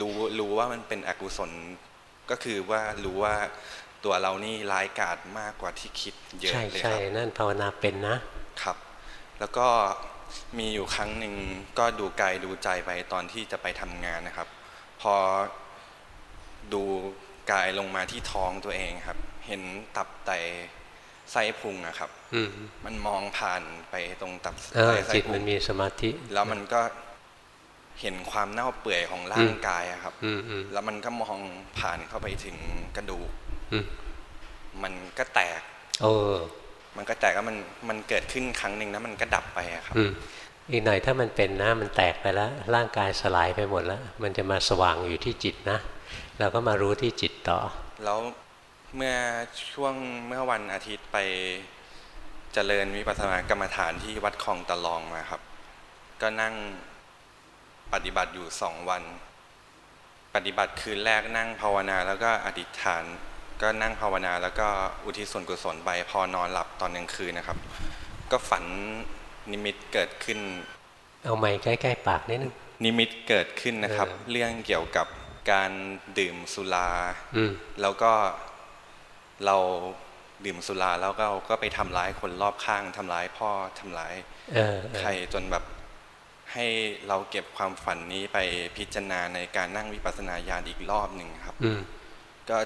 รู้รู้ว่ามันเป็นอกุศล ก็คือว่ารู้ว่าตัวเรานี่ร้ายกาจมากกว่าที่คิดเยอะเลยครับใช่นั่นภาวนาเป็นนะครับ แล้วก็มีอยู่ครั้งหนึ่งก็ดูกายดูใจไปตอนที่จะไปทำงานนะครับ พอดูกายลงมาที่ท้องตัวเองครับ เห็นตับไตไส้พุงนะครับมันมองผ่านไปตรงตับไตไส้พุงจิตมันมีสมาธิ แล้วมันก็ เห็นความเน่าเปื่อยของร่างกายครับแล้วมันก็มองผ่านเข้าไปถึงกระดูกมันก็แตกโอ้มันก็แตกแล้วมันมันเกิดขึ้นครั้งหนึ่งนะมันก็ดับไปครับอีกหน่อยถ้ามันเป็นนะมันแตกไปแล้ว ร่างกายสลายไปหมดแล้ว มันจะมาสว่างอยู่ที่จิตนะเราก็มารู้ที่จิตต่อ แล้วเมื่อช่วงเมื่อวันอาทิตย์ไปเจริญวิปัสสนากรรมฐานที่วัดคลองตะลองมาครับ ก็นั่ง ปฏิบัติอยู่สองวัน ปฏิบัติคืนแรกนั่งภาวนาแล้วก็อธิษฐาน ก็นั่งภาวนาแล้วก็อุทิศส่วนกุศลไปพอนอนหลับตอนกลางคืนนะครับ ก็ฝันนิมิตเกิดขึ้น เอาไม้ใกล้ๆปากนิดนึงนิมิตเกิดขึ้นนะครับ เรื่องเกี่ยวกับการดื่มสุราแล้วก็เราดื่มสุราแล้วก็ก็ไปทำร้ายคนรอบข้างทำร้ายพ่อทำร้ายใครจนแบบ ให้เราเก็บความฝันนี้ไปพิจารณาในการนั่งวิปัสสนาญาณอีกรอบหนึ่งครับก็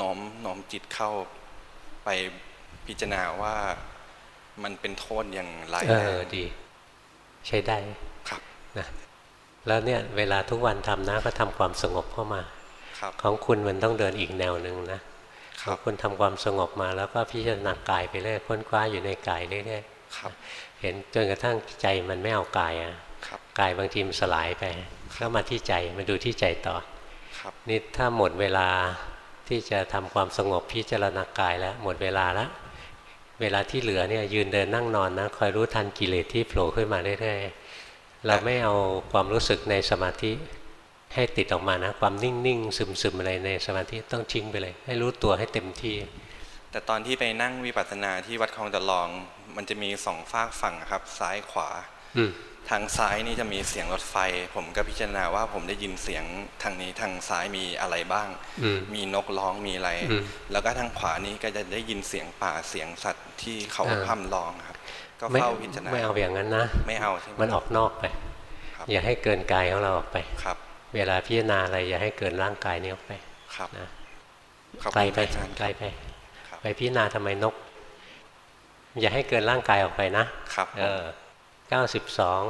น้อมน้อมจิตเข้าไปพิจารณาว่ามันเป็นโทษอย่างไรดี ใช้ได้ครับนะแล้วเนี่ยเวลาทุกวันทำนะก็ทำความสงบเข้ามาของคุณมันต้องเดินอีกแนวหนึ่งนะของคุณทำความสงบมาแล้วก็พิจารณากายไปเรื่อยค้นคว้าอยู่ในกายเรื่อยๆเห็นจนกระทั่งใจมันไม่เอากายอะ กายบางทีมันสลายไปก็มาที่ใจมาดูที่ใจต่อนี่ถ้าหมดเวลาที่จะทำความสงบพิจารณากายแล้วหมดเวลาแล้วเวลาที่เหลือเนี่ยยืนเดินนั่งนอนนะคอยรู้ทันกิเลสที่โผล่ขึ้นมาเรื่อยๆเราไม่เอาความรู้สึกในสมาธิให้ติดออกมานะ ความนิ่งๆซึมๆอะไรในสมาธิต้องชิงไปเลย ให้รู้ตัวให้เต็มที่ แต่ตอนที่ไปนั่งวิปัสสนาที่วัดคลองตะลอง มันจะมีสองฝากฝั่งครับ ซ้ายขวา ทางซ้ายนี่จะมีเสียงรถไฟ ผมก็พิจารณาว่าผมได้ยินเสียงทางนี้ทางซ้ายมีอะไรบ้าง มีนกร้องมีอะไร แล้วก็ทางขวานี้ก็จะได้ยินเสียงป่าเสียงสัตว์ที่เขาพัำร้องครับ ก็เฝ้าพิจารณาไม่เอาอย่างนั้นนะไม่เอาใช่ไหมมันออกนอกไปอย่าให้เกินกายของเราออกไปครับ เวลาพิจารณาอะไรอย่าให้เกินร่างกายนี้ออกไปครับนะไกลไปไกลไปไปพิจารณาทำไมนก อย่าให้เกินร่างกายออกไปนะครับเออ เก้าสิบสอง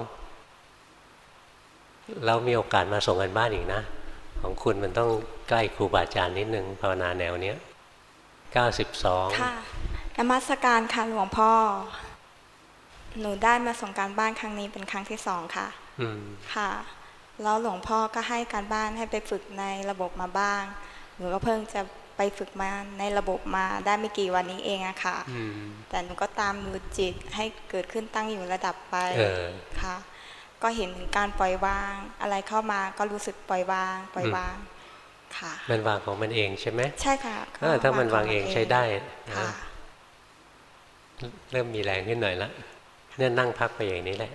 เรามีโอกาสมาส่งกันบ้านอีกนะ ของคุณมันต้องใกล้ครูบาอาจารย์นิดนึงภาวนาแนวเนี้ยเก้าสิบสองค่ะนมัสการค่ะหลวงพ่อ หนูได้มาส่งการบ้านครั้งนี้เป็นครั้งที่สองค่ะค่ะ แล้วหลวงพ่อก็ให้การบ้านให้ไปฝึกในระบบมาบ้าง หนูก็เพิ่งจะ ไปฝึกมาในระบบมาได้ไม่กี่วันนี้เองอะค่ะแต่หนูก็ตามมือจิตให้เกิดขึ้นตั้งอยู่ระดับไปค่ะ ก็เห็นถึงการปล่อยวาง อะไรเข้ามาก็รู้สึกปล่อยวาง ปล่อยวางค่ะ มันวางของมันเองใช่ไหมใช่ค่ะถ้ามันวางเองใช้ได้เริ่มมีแรงขึ้นหน่อยละเนี่ยนั่งพักไปอย่างนี้แหละ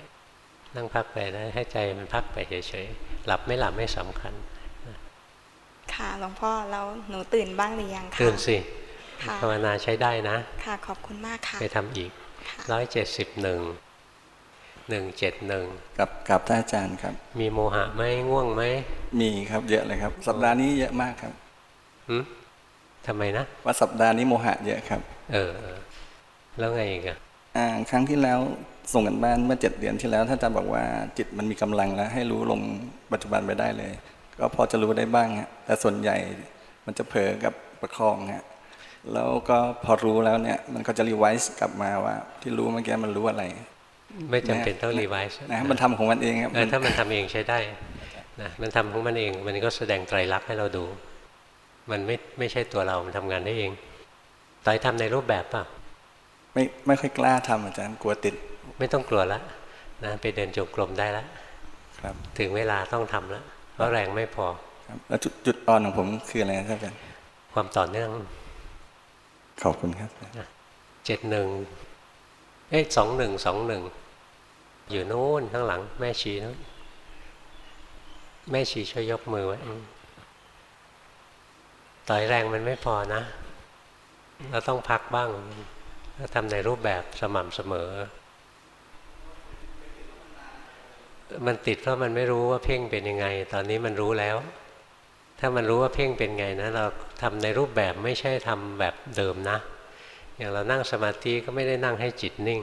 นั่งพักไปแล้วให้ใจมันพักไปเฉยๆหลับไม่หลับไม่สำคัญ ค่ะหลวงพ่อแล้วหนูตื่นบ้างหรือยังคะตื่นสิภาวนาใช้ได้นะ ค่ะขอบคุณมากค่ะไปทำอีกร้อยเจ็ดสิบหนึ่งหนึ่งเจ็ดหนึ่งกับกับท่านอาจารย์ครับ มีโมหะไหมง่วงไหมมีครับเยอะเลยครับ สัปดาห์นี้เยอะมากครับอืมทำไมนะว่าสัปดาห์นี้โมหะเยอะครับ เออแล้วไงอีกอะครั้งที่แล้วส่งการบ้านเมื่อเจ็ดเดือนที่แล้วท่านอาจารย์บอกว่าจิตมันมีกำลังแล้วให้รู้ลงปัจจุบันไปได้เลย ก็พอจะรู้ได้บ้างฮะแต่ส่วนใหญ่มันจะเผลอกับประคองฮะแล้วก็พอรู้แล้วเนี่ย มันก็จะ revise กลับมาว่า ที่รู้เมื่อกี้มันรู้อะไร ไม่จำเป็นต้อง revise นะมันทำของมันเองครับถ้ามันทำเองใช้ได้นะมันทำของมันเอง มันก็แสดงไตรลักษณ์ให้เราดู มันไม่ไม่ใช่ตัวเรา มันทำงานได้เองต่อยทำในรูปแบบป่ะไม่ไม่ค่อยกล้าทำอาจารย์กลัวติด ไม่ต้องกลัวละนะไปเดินจงกรมได้แล้วครับ ถึงเวลาต้องทำแล้ว เพราะแรงไม่พอแล้วจุดอ่อนของผมคืออะไรครับอาจารย์ความต่อเนื่องขอบคุณครับเจ็ดหนึ่งเอ้สองหนึ่งสองหนึ่งอยู่โน้นข้างหลัง แม่ชีนู้นแม่ชีช่วยยกมือไว้ต่อยแรงมันไม่พอนะ เราต้องพักบ้างถ้าทำในรูปแบบสม่ำเสมอ มันติดเพราะมันไม่รู้ว่าเพ่งเป็นยังไง ตอนนี้มันรู้แล้ว ถ้ามันรู้ว่าเพ่งเป็นไงนะเราทำในรูปแบบไม่ใช่ทำแบบเดิมนะ อย่างเรานั่งสมาธิก็ไม่ได้นั่งให้จิตนิ่ง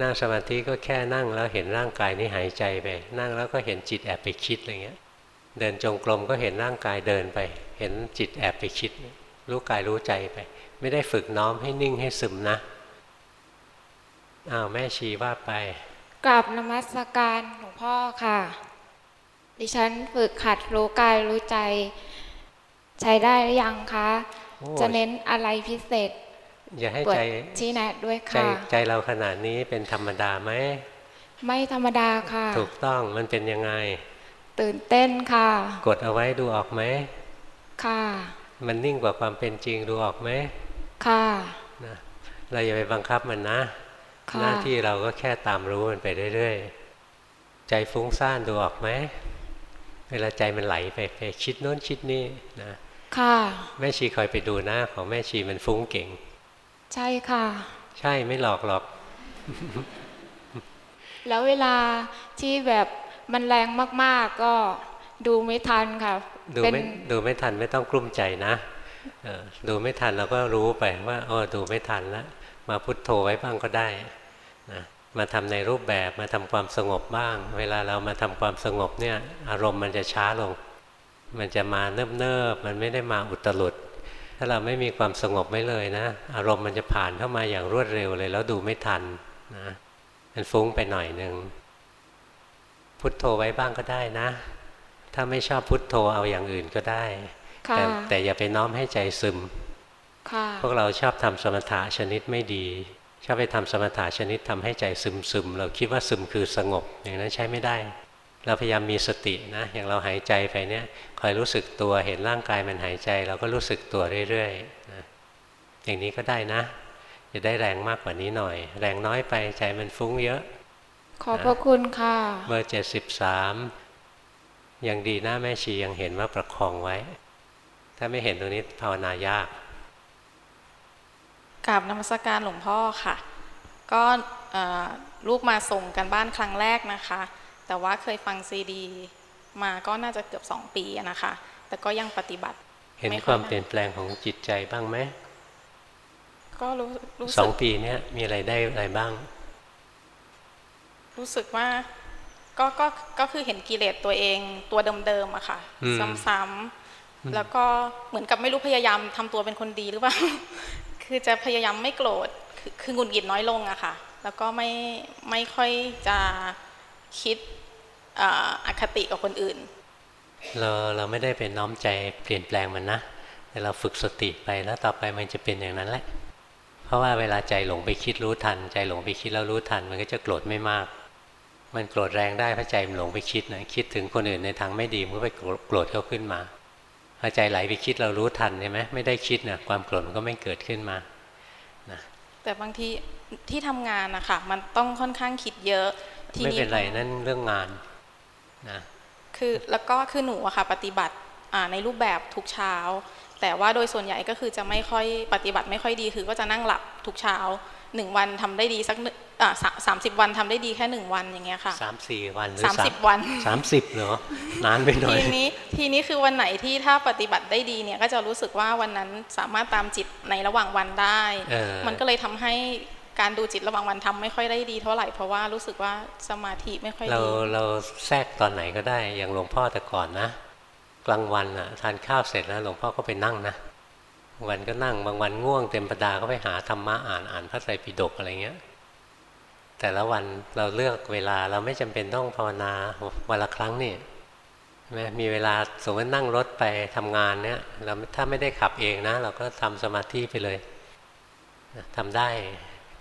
นั่งสมาธิก็แค่นั่งแล้วเห็นร่างกายนี้หายใจไป นั่งแล้วก็เห็นจิตแอบไปคิดอะไรเงี้ย เดินจงกรมก็เห็นร่างกายเดินไป เห็นจิตแอบไปคิด รู้กายรู้ใจไป ไม่ได้ฝึกน้อมให้นิ่งให้ซึมนะอ้าวแม่ชีว่าไปกราบนมัสการหล งพ่อค่ะ ดิฉันฝึกขัดรู้กายรู้ใจ ใช้ได้หรือยังคะ จะเน้นอะไรพิเศษ อย่าให้ใจชี้แนะด้วยค่ะใจเราขนาดนี้เป็นธรรมดาไหม ไม่ธรรมดาค่ะ ถูกต้องมันเป็นยังไง ตื่นเต้นค่ะ กดเอาไว้ดูออกไหม ค่ะ มันนิ่งกว่าความเป็นจริงดูออกไหม ค่ะนะเราอย่าไปบังคับมันนะ หน้าที่เราก็แค่ตามรู้มันไปเรื่อยๆ ใจฟุ้งซ่านดูออกไหมเวลาใจมันไหลไปไปคิดโน้นคิดนี่นะค่ะแม่ชีคอยไปดูหน้าของแม่ชีมันฟุ้งเก่ง ใช่ค่ะ ใช่ไม่หลอกหรอก แล้วเวลาที่แบบมันแรงมาก ๆ ก็ดูไม่ทันค่ะดูไม่ดูไม่ทันไม่ต้องกลุ้มใจนะดูไม่ทันเราก็รู้ไปว่าอ๋อดูไม่ทันแล้วมาพุทโธไว้บ้างก็ได้นะ มาทำในรูปแบบมาทำความสงบบ้าง เวลาเรามาทำความสงบเนี่ยอารมณ์มันจะช้าลง มันจะมาเนิบๆมันไม่ได้มาอุตลุด ถ้าเราไม่มีความสงบไม่เลยนะ อารมณ์มันจะผ่านเข้ามาอย่างรวดเร็วเลย แล้วดูไม่ทันนะมันฟุ้งไปหน่อยหนึ่งพุทโธไว้บ้างก็ได้นะ ถ้าไม่ชอบพุทโธเอาอย่างอื่นก็ได้ แต่แต่อย่าไปน้อมให้ใจซึมพวกเราชอบทำสมถะชนิดไม่ดี ชอบไปทำสมถะชนิดทำให้ใจซึมซึมเราคิดว่าซึมคือสงบ อย่างนั้นใช้ไม่ได้ เราพยายามมีสตินะอย่างเราหายใจไปเนี่ยคอยรู้สึกตัวเห็นร่างกายมันหายใจ เราก็รู้สึกตัวเรื่อยๆนะอย่างนี้ก็ได้นะ จะได้แรงมากกว่านี้หน่อย แรงน้อยไปใจมันฟุ้งเยอะ ขอบพระคุณค่ะเบอร์เจ็ดสิบสามยังดีนะแม่ชียังเห็นว่าประคองไว้ ถ้าไม่เห็นตรงนี้ภาวนายาก กราบนมัสการหลวงพ่อค่ะ ก็ลูกมาส่งกันบ้านครั้งแรกนะคะ แต่ว่าเคยฟังซีดี มาก็น่าจะเกือบสองปีนะคะ แต่ก็ยังปฏิบัติ เห็นความเปลี่ยนแปลงของจิตใจบ้างไหมก็รู้รู้สองปีเนี้ยมีอะไรได้อะไรบ้าง รู้สึกว่าก็ก็ก็คือเห็นกิเลสตัวเองตัวเดิมๆอะค่ะ ซ้ำๆแล้วก็เหมือนกับไม่รู้พยายามทำตัวเป็นคนดีหรือเปล่า คือจะพยายามไม่โกรธคือหงุดหงิดน้อยลงอะค่ะ แล้วก็ไม่ไม่ค่อยจะคิดอคติกับคนอื่น เราเราไม่ได้เป็นน้อมใจเปลี่ยนแปลงมันนะแต่เราฝึกสติไปแล้วต่อไปมันจะเป็นอย่างนั้นแหละ เพราะว่าเวลาใจหลงไปคิดรู้ทัน ใจหลงไปคิดแล้วรู้ทัน มันก็จะโกรธไม่มาก มันโกรธแรงได้เพราะใจมันหลงไปคิดนะคิดถึงคนอื่นในทางไม่ดีมันก็ไปโกรธเขาขึ้นมา อใจไหลไปคิดเรารู้ทันใช่ไหมไม่ได้คิดนะความโกรธมันก็ไม่เกิดขึ้นมานะแต่บางทีที่ทำงานนะคะมันต้องค่อนข้างคิดเยอะทีนี้ไม่เป็นไรนั่นเรื่องงานนะคือแล้วก็คือหนูอะค่ะ ปฏิบัติในรูปแบบทุกเช้า แต่ว่าโดยส่วนใหญ่ก็คือจะไม่ค่อยปฏิบัติไม่ค่อยดีคือก็จะนั่งหลับทุกเช้าหนึ่งวันทำได้ดีสัก สามสิบวันทำได้ดีแค่หนึ่งวันอย่างเงี้ยค่ะสามสี่วันสามสิบวันสามสิบเหรอนานไปหน่อยทีนี้ทีนี้คือวันไหนที่ถ้าปฏิบัติได้ดีเนี่ยก็จะรู้สึกว่าวันนั้นสามารถตามจิตในระหว่างวันได้ มันก็เลยทำให้การดูจิตระหว่างวันทำไม่ค่อยได้ดีเท่าไหร่เพราะว่ารู้สึกว่าสมาธิไม่ค่อยดีเราเราแทรกตอนไหนก็ได้อย่างหลวงพ่อแต่ก่อนนะ กลางวันอะทานข้าวเสร็จแล้วหลวงพ่อก็ไปนั่งนะวันก็นั่งบางวันง่วงเต็มประดาก็ไปหาธรรมะอ่านอ่านพระไตรปิฎกอะไรเงี้ย แต่ละวันเราเลือกเวลาเราไม่จำเป็นต้องภาวนาวันละครั้งนี่มีเวลาสมมตินั่งรถไปทำงานเนี่ยเราถ้าไม่ได้ขับเองนะ เราก็ทำสมาธิไปเลยทำได้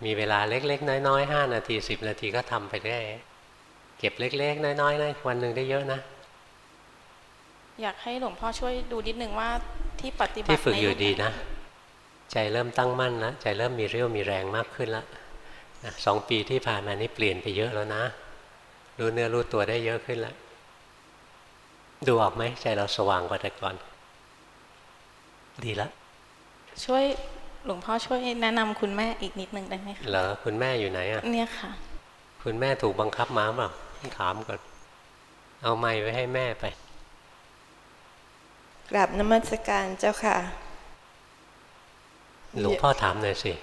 มีเวลาเล็ก ๆ น้อยๆห้านาทีสิบนาทีก็ทำไปได้เก็บเล็ก ๆ น้อยๆนะวันหนึ่งได้เยอะนะ อยากให้หลวงพ่อช่วยดูนิดนึงว่าที่ปฏิบัติที่ฝึกอยู่ดีนะ ใจเริ่มตั้งมั่นแล้วใจเริ่มมีเรี่ยวมีแรงมากขึ้นแล้ว สองปีที่ผ่านมานี้เปลี่ยนไปเยอะแล้วนะ รู้เนื้อรู้ตัวได้เยอะขึ้นแล้วดูออกไหมใจเราสว่างกว่าแต่ก่อน ดีแล้วช่วยหลวงพ่อช่วยแนะนำคุณแม่อีกนิดนึงได้ไหมคะเหรอคุณแม่อยู่ไหนอะเนี่ยค่ะ คุณแม่ถูกบังคับมาเปล่าถามก่อน เอาไม้ไว้ให้แม่ไป กราบนมัสการเจ้าค่ะ หลวงพ่อถามหน่อยสิ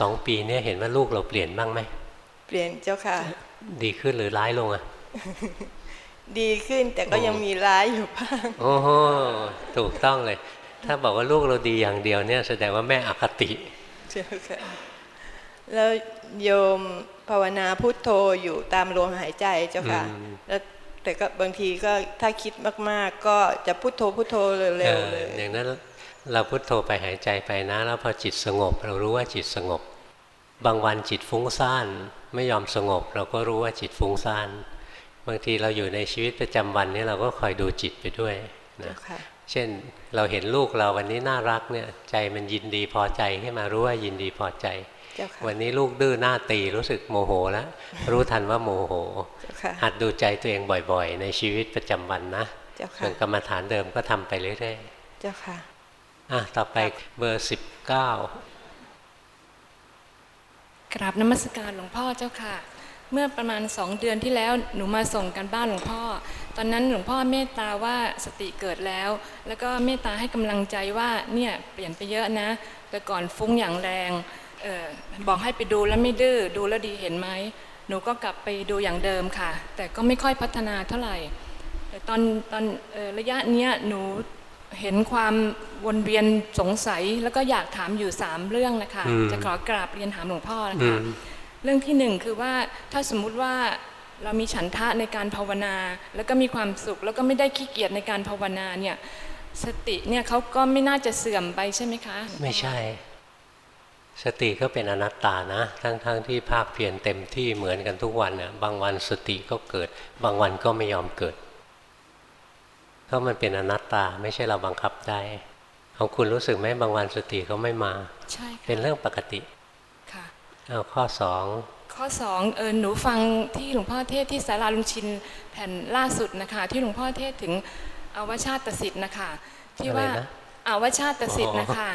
สองปีนี้เห็นว่าลูกเราเปลี่ยนบ้างไหม เปลี่ยนเจ้าค่ะ ดีขึ้นหรือร้ายลงอะดีขึ้นแต่ก็ยังมีร้ายอยู่บ้าง โอ้โหถูกต้องเลย ถ้าบอกว่าลูกเราดีอย่างเดียวเนี่ย แสดงว่าแม่อคติเจ้าค่ะแล้วโยมภาวนาพุทโธอยู่ตามลมหายใจเจ้าค่ะ แล้วแต่ก็บางทีก็ถ้าคิดมาก ๆ ก็จะพุทโธพุทโธเร็วๆเลยอย่างนั้น เราพุทโธไปหายใจไปนะ แล้วพอจิตสงบ เรารู้ว่าจิตสงบ บางวันจิตฟุ้งซ่านไม่ยอมสงบ เราก็รู้ว่าจิตฟุ้งซ่านบางทีเราอยู่ในชีวิตประจำวันนี้เราก็คอยดูจิตไปด้วยนะเช่นเราเห็นลูกเราวันนี้น่ารักเนี่ยใจมันยินดีพอใจขึ้นมารู้ว่ายินดีพอใจ วันนี้ลูกดื้อหน้าตีรู้สึกโมโหแล้วรู้ทันว่าโมโหหัดดูใจตัวเองบ่อยๆ ในชีวิตประจำวันนะส่วนกรรมฐานเดิมก็ทำไปเรื่อยๆเจ้าค่ะ อะต่อไปเบอร์สิบเก้ากราบนมัสการหลวงพ่อเจ้าค่ะ เมื่อประมาณสองเดือนที่แล้วหนูมาส่งกันบ้านหลวงพ่อ ตอนนั้นหลวงพ่อเมตตาว่าสติเกิดแล้ว แล้วก็เมตตาให้กำลังใจว่าเนี่ยเปลี่ยนไปเยอะนะ แต่ก่อนฟุ้งอย่างแรงออบอกให้ไปดูแล้วไม่ดื้อดูแล้วดีเห็นไหมหนูก็กลับไปดูอย่างเดิมค่ะ แต่ก็ไม่ค่อยพัฒนาเท่าไหร่แต่ตอนตอนระยะเนี้ยหนู เห็นความวนเวียนสงสัยแล้วก็อยากถามอยู่สามเรื่องนะคะ จะขอกราบเรียนถามหลวงพ่อนะคะ เรื่องที่หนึ่งคือว่าถ้าสมมุติว่าเรามีฉันทะในการภาวนา แล้วก็มีความสุข แล้วก็ไม่ได้ขี้เกียจในการภาวนาเนี่ยสติเนี่ยเขาก็ไม่น่าจะเสื่อมไปใช่ไหมคะ ไม่ใช่ สติก็เป็นอนัตตานะ ทั้งๆทที่ภาคเพียรเต็มที่เหมือนกันทุกวันเนี่ยบางวันสติก็เกิด บางวันก็ไม่ยอมเกิด เพราะมันเป็นอนัตตาไม่ใช่เราบังคับได้ของคุณรู้สึกไหมบางวันสติเขาไม่มา ใช่เป็นเรื่องปกติค่ะเอาข้อสองข้อสองเออหนูฟังที่หลวงพ่อเทศที่สาราลุงชินแผ่นล่าสุดนะคะ ที่หลวงพ่อเทศถึงอวชาติสิทธิ์นะคะที่ว่าอาวชาติสิทธิ์นะคะ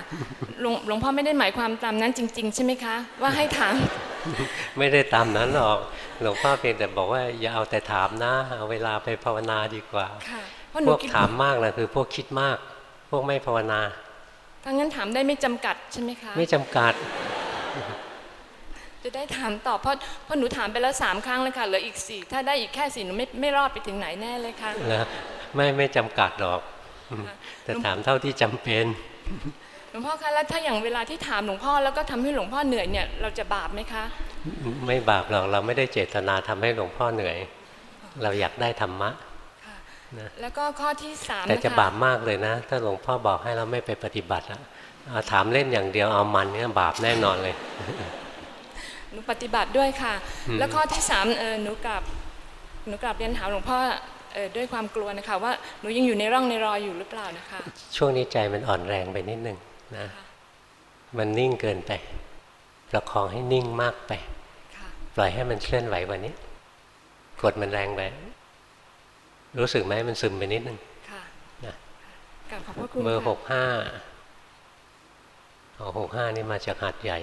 หลวงหลวงพ่อไม่ได้หมายความตามนั้นจริง ๆ ใช่ไหมคะ ว่าให้ถาม ไม่ได้ตามนั้นหรอก หลวงพ่อเพียงแต่บอกว่าอย่าเอาแต่ถามนะ เอาเวลาไปภาวนาดีกว่า พวกถามมากนะคือพวกคิดมาก พวกไม่ภาวนาถ้างั้นถามได้ไม่จำกัดใช่ไหมคะ ไม่จำกัด จะได้ถามตอบเพราะเพราะหนูถามไปแล้วสามครั้งเลยค่ะเหลืออีกสี่ถ้าได้อีกแค่สี่หนูไม่ไม่รอดไปถึงไหนแน่เลยค่ะนะไม่ไม่จำกัดหรอกแต่ถามเท่าที่จำเป็นหลวงพ่อคะแล้วถ้าอย่างเวลาที่ถามหลวงพ่อแล้วก็ทำให้หลวงพ่อเหนื่อยเนี่ยเราจะบาปไหมคะ ไม่บาปหรอกเราไม่ได้เจตนาทำให้หลวงพ่อเหนื่อย เราอยากได้ธรรมะ นะแล้วก็ข้อที่สามแต่จะบาปมากเลยนะ ถ้าหลวงพ่อบอกให้เราไม่ไปปฏิบัติอะถามเล่นอย่างเดียวเอามันเนี่ยบาปแน่นอนเลยหนูปฏิบัติด้วยค่ะ แล้วข้อที่สามเออหนูกลับหนูกลับเรียนถามหลวงพ่อด้วยความกลัวนะคะ ว่าหนูยังอยู่ในร่องในรอยอยู่หรือเปล่านะคะ ช่วงนี้ใจมันอ่อนแรงไปนิดนึงนะ มันนิ่งเกินไปประคองให้นิ่งมากไปปล่อยให้มันเคลื่อนไหวกว่านี้ กดมันแรงไป รู้สึกไหมมันซึมไปนิดนึงนะเบอร์หกห้าหกห้านี่มาจากหัดใหญ่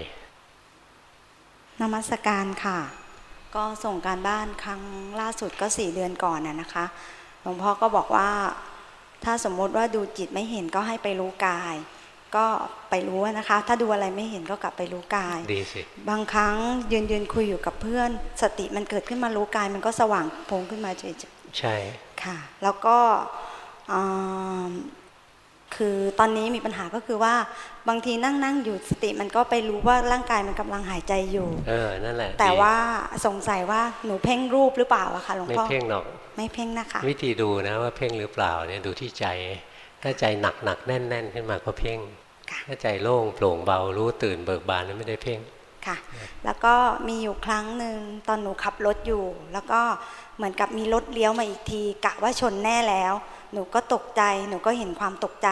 นมัสการค่ะ ก็ส่งการบ้านครั้งล่าสุดก็สี่เดือนก่อนน่ะนะคะ หลวงพ่อก็บอกว่าถ้าสมมติว่าดูจิตไม่เห็นก็ให้ไปรู้กาย ก็ไปรู้นะคะ ถ้าดูอะไรไม่เห็นก็กลับไปรู้กายดีสิบางครั้งยืนยืนคุยอยู่กับเพื่อน สติมันเกิดขึ้นมารู้กายมันก็สว่างโพงขึ้นมาเฉยใช่ ค่ะแล้วก็คือตอนนี้มีปัญหาก็คือว่าบางทีนั่งนั่งอยู่สติมันก็ไปรู้ว่าร่างกายมันกำลังหายใจอยู่เออนั่นแหละ แต่ว่าสงสัยว่าหนูเพ่งรูปหรือเปล่าอะคะหลวงพ่อไม่เพ่งหรอกไม่เพ่งนะคะ วิธีดูนะว่าเพ่งหรือเปล่าเนี่ยดูที่ใจ ถ้าใจหนักหนักแน่นแน่นขึ้นมาก็เพ่งถ้าใจโล่งโปร่งเบารู้ตื่นเบิกบานนั้นไม่ได้เพ่งค่ะ แล้วก็มีอยู่ครั้งหนึ่งตอนหนูขับรถอยู่ แล้วก็ เหมือนกับมีรถเลี้ยวมาอีกที กะว่าชนแน่แล้ว หนูก็ตกใจ หนูก็เห็นความตกใจ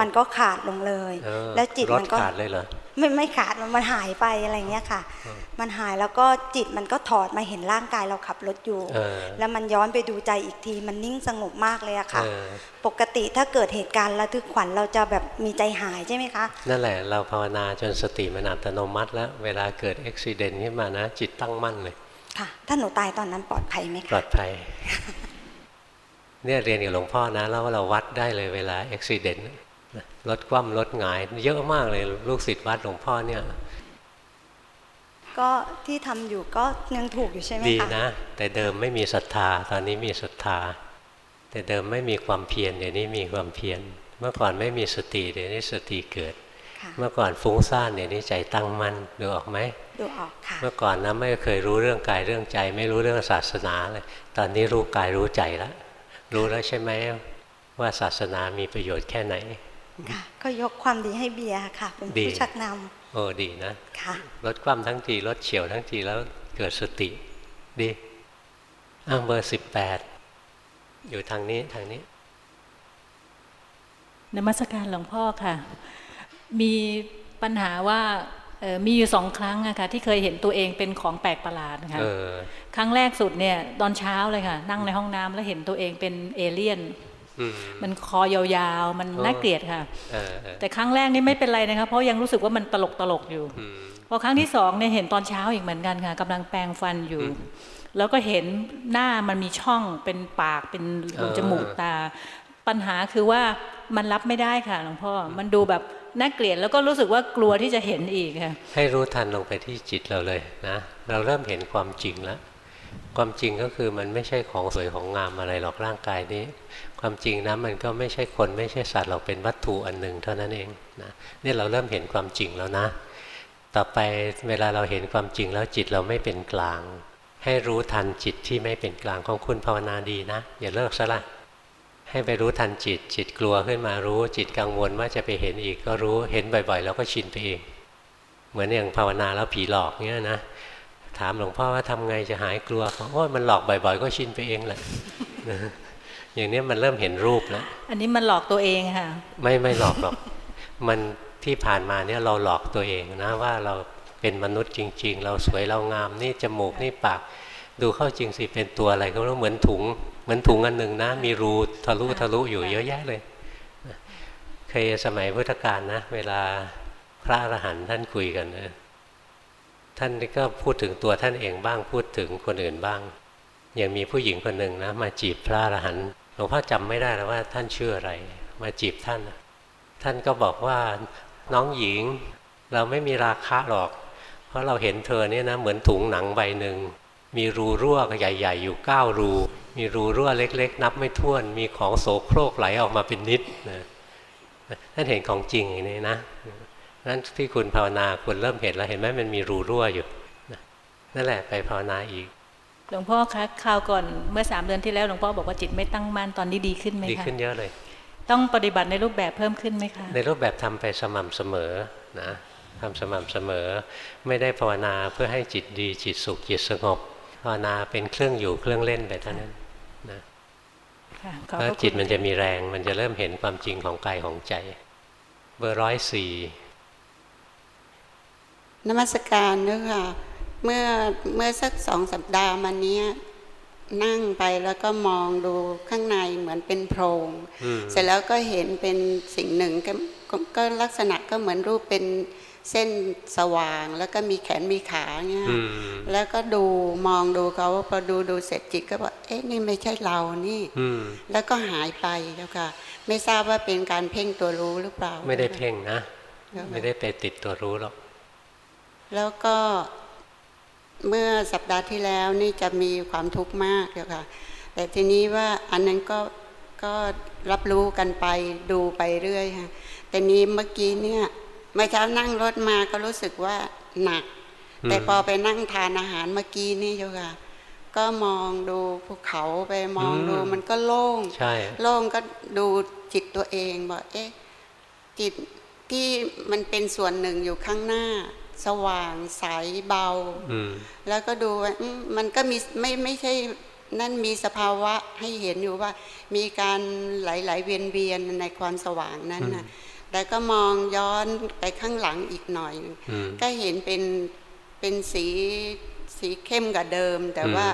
มันก็ขาดลงเลย แล้วจิตมันก็ขาดเลยเหรอไม่ไม่ขาดมันหายไปอะไรเงี้ยค่ะ มันหายแล้วก็จิตมันก็ถอดมาเห็นร่างกายเราขับรถอยู่ แล้วมันย้อนไปดูใจอีกที มันนิ่งสงบมากเลยอะค่ะ ปกติถ้าเกิดเหตุการณ์ระทึกขวัญเราจะแบบมีใจหายใช่ไหมคะ นั่นแหละเราภาวนาจนสติมันอัตโนมัติแล้ว เวลาเกิดอุบิเหตุขึ้นมานะ จิตตั้งมั่นเลย ค่ะ ถ้าหนูตายตอนนั้นปลอดภัยไหมคะ ปลอดภัย เนี่ยเรียนกับหลวงพ่อนะ แล้วเราวัดได้เลยเวลาอุบิเหตุลดคว่ำลดหงาย เยอะมากเลยลูกศิษย์วัดหลวงพ่อเนี่ย ก็ที่ทำอยู่ก็ยังถูกอยู่ใช่ไหมคะ ดีนะ แต่เดิมไม่มีศรัทธา ตอนนี้มีศรัทธา แต่เดิมไม่มีความเพียรเดี๋ยวนี้มีความเพียร เมื่อก่อนไม่มีสติเดี๋ยวนี้สติเกิด เมื่อก่อนฟุ้งซ่านเดี๋ยวนี้ใจตั้งมั่นดูออกไหมดูออกค่ะ เมื่อก่อนนะไม่เคยรู้เรื่องกายเรื่องใจ ไม่รู้เรื่องศาสนาเลย ตอนนี้รู้กายรู้ใจแล้วรู้แล้วใช่ไหมว่าศาสนามีประโยชน์แค่ไหนค่ะก็ยกความดีให้เบียร์ค่ะ เป็นผู้ชักนำโอ้ดีนะค่ะลดความทั้งทีลดเฉียวทั้งทีแล้วเกิดสติ ดีอ้างเบอร์สิบแปดอยู่ทางนี้ทางนี้นมัสการหลวงพ่อค่ะ มีปัญหาว่ามีอยู่สองครั้งอะค่ะที่เคยเห็นตัวเองเป็นของแปลกประหลาดค่ะครั้งแรกสุดเนี่ยตอนเช้าเลยค่ะ นั่งในห้องน้ำแล้วเห็นตัวเองเป็นเอเลี่ยนมันคอยาวๆ มันน่าเกลียดค่ะแต่ครั้งแรกนี่ไม่เป็นไรนะคะเพราะยังรู้สึกว่ามันตลกตลกอยู่พอครั้งที่สองเนี่ยเห็นตอนเช้าอีกเหมือนกันค่ะกำลังแปรงฟันอยู่ แล้วก็เห็นหน้ามันมีช่องเป็นปากเป็นจมูกตา ปัญหาคือว่ามันรับไม่ได้ค่ะหลวงพ่อมันดูแบบ น่าเกลียดแล้วก็รู้สึกว่ากลัวที่จะเห็นอีกค่ะให้รู้ทันลงไปที่จิตเราเลยนะ เราเริ่มเห็นความจริงแล้วความจริงก็คือมันไม่ใช่ของสวยของงามอะไรหรอกร่างกายนี้ ความจริงนะมันก็ไม่ใช่คนไม่ใช่สัตว์เราเป็นวัตถุอันหนึ่งเท่านั้นเองนะนี่เราเริ่มเห็นความจริงแล้วนะ ต่อไปเวลาเราเห็นความจริงแล้วจิตเราไม่เป็นกลาง ให้รู้ทันจิตที่ไม่เป็นกลางของคุณภาวนาดีนะ อย่าเลิกซะละ ให้ไปรู้ทันจิต จิตกลัวขึ้นมารู้จิตกังวลว่าจะไปเห็นอีกก็รู้เห็นบ่อยๆแล้วก็ชินไปเอง เหมือนอย่างภาวนาแล้วผีหลอกเงี้ยนะถามหลวงพ่อว่าทำไงจะหายกลัวโอ้ยมันหลอกบ่อยๆ ก็ชินไปเองแหละอย่างนี้มันเริ่มเห็นรูปแล้ว อันนี้มันหลอกตัวเองค่ะ ไม่ไม่หลอกหรอก มันที่ผ่านมาเนี่ยเราหลอกตัวเองนะว่าเราเป็นมนุษย์จริง ๆ เราสวยเรางามนี่จมูกนี่ปาก ดูเข้าจริงสิเป็นตัวอะไรก็รู้เหมือนถุง เหมือนถุงอันหนึ่งนะ มีรูทะลุทะลุอยู่เยอะแยะเลยเคยสมัยพุทธกาลนะ เวลาพระอรหันต์ท่านคุยกันนะท่านก็พูดถึงตัวท่านเองบ้างพูดถึงคนอื่นบ้างอย่างมีผู้หญิงคนหนึ่งนะ มาจีบพระอรหันต์หลวงพ่อจำไม่ได้แล้วว่าท่านชื่ออะไร มาจีบท่าน ท่านก็บอกว่าน้องหญิงเราไม่มีราคาหรอก เพราะเราเห็นเธอเนี่ยนะเหมือนถุงหนังใบหนึ่ง มีรูรั่วใหญ่ ๆ อยู่เก้ารู มีรูรั่วเล็ก ๆ นับไม่ถ้วน มีของโสโครกไหลออกมาเป็นนิดนะท่านเห็นของจริงอย่างนี้นะนั้นที่คุณภาวนาคุณเริ่มเห็นแล้วเห็นไหมมันมีรูรั่วอยู่นั่นแหละไปภาวนาอีก หลวงพ่อคะคราวก่อนเมื่อสามเดือนที่แล้วหลวงพ่อบอกว่าจิตไม่ตั้งมั่นตอนนี้ดีขึ้นไหมคะดีขึ้นเยอะเลย ต้องปฏิบัติในรูปแบบเพิ่มขึ้นไหมคะ ในรูปแบบทำไปสม่ำเสมอนะทำสม่ำเสมอ ไม่ได้ภาวนาเพื่อให้จิตดีจิตสุขจิตสงบ ภาวนาเป็นเครื่องอยู่เครื่องเล่นไปเท่านั้นนะแล้วจิตมันจะมีแรง มันจะเริ่มเห็นความจริงของกายของใจ เบอร์ร้อยสี่นมัสการเนะค่ะเมื่อเมื่อสักสองสัปดาห์มานี้นั่งไปแล้วก็มองดูข้างในเหมือนเป็นโพรง เสร็จแล้วก็เห็นเป็นสิ่งหนึ่งกก็ลักษณะก็เหมือนรูปเป็น เส้นสว่างแล้วก็มีแขนมีขาเนี่ยแล้วก็ดูมองดูเขาพอดูดูเสร็จจิตก็บอกเอ๊ะนี่ไม่ใช่เรานี่แล้วก็หายไปแล้วค่ะ ไม่ทราบว่าเป็นการเพ่งตัวรู้หรือเปล่า ไม่ได้เพ่งนะ ไม่ได้ไปติดตัวรู้หรอกแล้วก็เมื่อสัปดาห์ที่แล้วนี่จะมีความทุกข์มากเจ้าค่ะ แต่ทีนี้ว่าอันนั้นก็ก็รับรู้กันไปดูไปเรื่อยค่ะแต่นี้เมื่อกี้เนี่ย เมื่อเช้านั่งรถมาก็รู้สึกว่าหนัก แต่พอไปนั่งทานอาหารเมื่อกี้นี่เจ้าค่ะ ก็มองดูภูเขาไปมองดูมันก็โล่งใช่โล่งก็ดูจิตตัวเองบอกเอ๊ะจิตที่มันเป็นส่วนหนึ่งอยู่ข้างหน้า สว่างใสเบาแล้วก็ดูว่ามันก็มีไม่ไม่ใช่นั่นมีสภาวะให้เห็นอยู่ว่า มีการไหลๆเวียนเวียนในความสว่างนั้นนะ แต่ก็มองย้อนไปข้างหลังอีกหน่อย ก็เห็นเป็นเป็นสีสีเข้มกับเดิม แต่ว่า